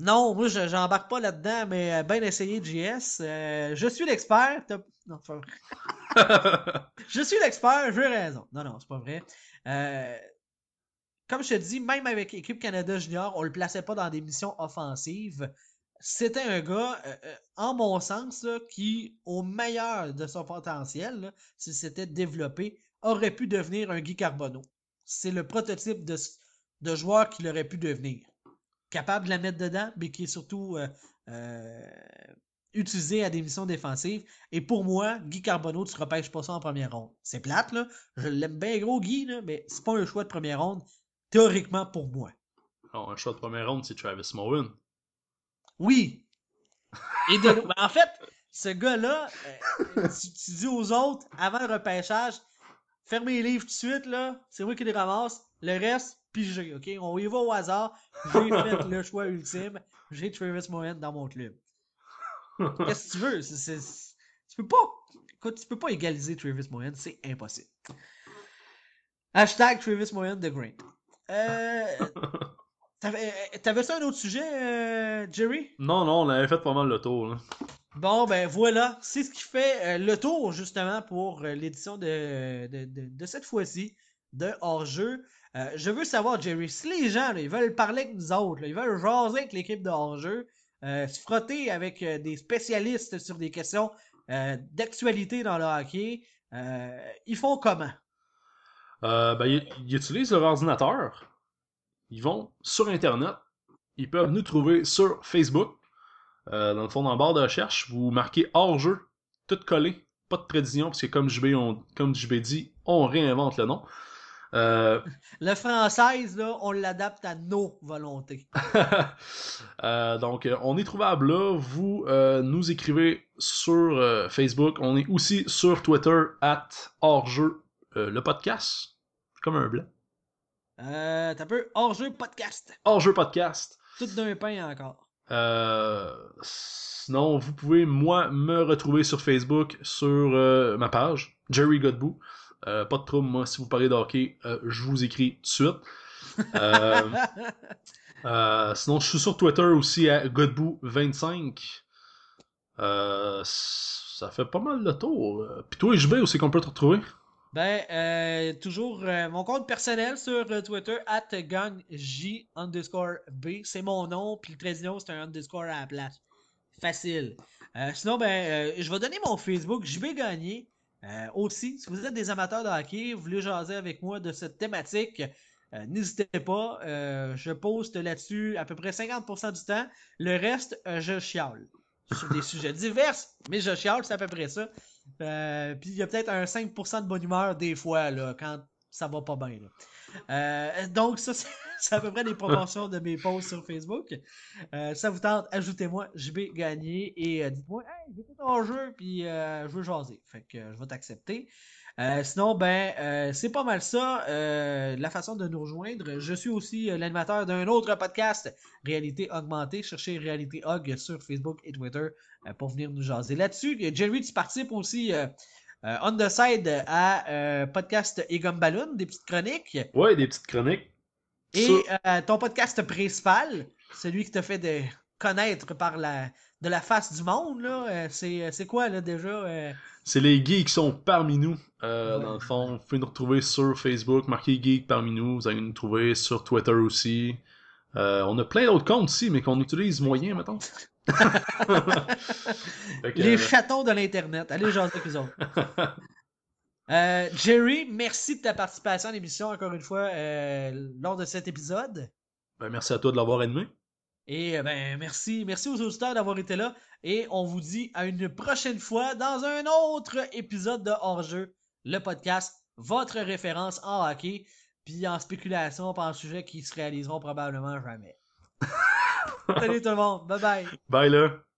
Non, moi, je- j'embarque pas là-dedans, mais euh, bien essayé, JS. Euh, je suis l'expert. t'as- Non, c'est pas vrai. Je suis l'expert, j'ai raison. Non, non, c'est pas vrai. Euh, comme je te dis, même avec l'équipe Canada Junior, on le plaçait pas dans des missions offensives. C'était un gars, euh, en mon sens, là, qui, au meilleur de son potentiel, s'il s'était développé, aurait pu devenir un Guy Carbonneau. C'est le prototype de, de joueur qu'il aurait pu devenir. Capable de la mettre dedans, mais qui est surtout euh, euh, utilisé à des missions défensives. Et pour moi, Guy Carbonneau, tu repêches pas ça en première ronde. C'est plate, là. Je l'aime bien gros, Guy, là, mais c'est pas un choix de première ronde, théoriquement pour moi. Non, un choix de première ronde, c'est Travis Mowen. Oui. Et de... en fait, ce gars-là, euh, tu, tu dis aux autres, avant le repêchage, fermez les livres tout de suite, là. C'est moi qui les ramasse. Le reste, pigé, OK? On y va au hasard. J'ai fait le choix ultime. J'ai Travis Moen dans mon club. Qu'est-ce que tu veux? Tu peux pas. Écoute, tu peux pas égaliser Travis Moen, c'est impossible. Hashtag Travis Moen The Great. Euh, T'avais t'avais ça un autre sujet, euh, Jerry? non, non, on avait fait pas mal le tour. Là. Bon, ben voilà, c'est ce qui fait euh, le tour justement pour euh, l'édition de, de, de, de cette fois-ci de hors-jeu. Euh, je veux savoir, Jerry, si les gens ils veulent parler avec nous autres, ils veulent jaser avec l'équipe de hors-jeu, euh, se frotter avec euh, des spécialistes sur des questions d'actualité dans le hockey, ils font comment? Ben, ils, utilisent leur ordinateur. Ils vont sur Internet. Ils peuvent nous trouver sur Facebook. Dans le fond, dans la barre de recherche, vous marquez hors-jeu, tout collé, pas de précision, parce que comme JB dit, on réinvente le nom. Euh, Le française, là, on l'adapte à nos volontés. Euh, donc, on est trouvable là. Vous euh, nous écrivez sur Facebook. On est aussi sur Twitter, at hors-jeu, le podcast. Comme un blanc. Euh, T'as peu hors-jeu podcast. Hors-jeu podcast. Tout d'un pain encore. Euh, sinon, vous pouvez, moi, me retrouver sur Facebook, sur ma page, Jerry Godbout. Euh, pas de trouble, moi, si vous parlez de hockey, euh, je vous écris tout de suite. Euh, sinon, je suis sur Twitter aussi à Godbout25. Euh, ça fait pas mal le tour. Puis toi, JB, où c'est qu'on peut te retrouver? Ben, toujours mon compte personnel sur Twitter, at j underscore B. C'est mon nom, puis le trait d'union, c'est un underscore à la place. Facile. Sinon, ben, je vais donner mon Facebook, JB Gagné. Euh, aussi, si vous êtes des amateurs de hockey, vous voulez jaser avec moi de cette thématique, euh, n'hésitez pas. Euh, je poste là-dessus à peu près 50% du temps. Le reste, je chiale. Sur des sujets divers, mais je chiale, c'est à peu près ça. Puis il y a peut-être un 5% de bonne humeur des fois, là, quand ça va pas bien. Euh, donc, ça, c'est à peu près les proportions de mes posts sur Facebook. Euh, ça vous tente, ajoutez-moi, je vais gagner et euh, dites-moi, hey, fait ton jeu, puis euh, je veux jaser. Fait que je vais t'accepter. Sinon, ben, c'est pas mal ça, la façon de nous rejoindre. Je suis aussi l'animateur d'un autre podcast, Réalité Augmentée. Cherchez Réalité Aug sur Facebook et Twitter pour venir nous jaser là-dessus. Jerry, tu participes aussi euh, on the side à euh, podcast Egum Balloon, des petites chroniques. Ouais, des petites chroniques. Et euh, ton podcast principal, celui qui t'a fait de connaître par la de la face du monde, là, euh, c'est, c'est quoi là déjà? C'est les geeks qui sont parmi nous. Ouais. Dans le fond, vous pouvez nous retrouver sur Facebook, marquez geek parmi nous. Vous allez nous trouver sur Twitter aussi. On a plein d'autres comptes aussi, mais qu'on utilise moyen, mettons. Que, Les euh, chatons de l'Internet. Allez jaser avec eux autres. Euh, Jerry, merci de ta participation à l'émission encore une fois euh, lors de cet épisode. ben, merci à toi de l'avoir animé. Et euh, ben merci, merci aux auditeurs d'avoir été là. Et on vous dit à une prochaine fois dans un autre épisode de Hors-jeu, le podcast, votre référence en hockey, puis en spéculation, pas en sujet qui se réaliseront probablement jamais. Salut tout le monde, bye bye. Bye là!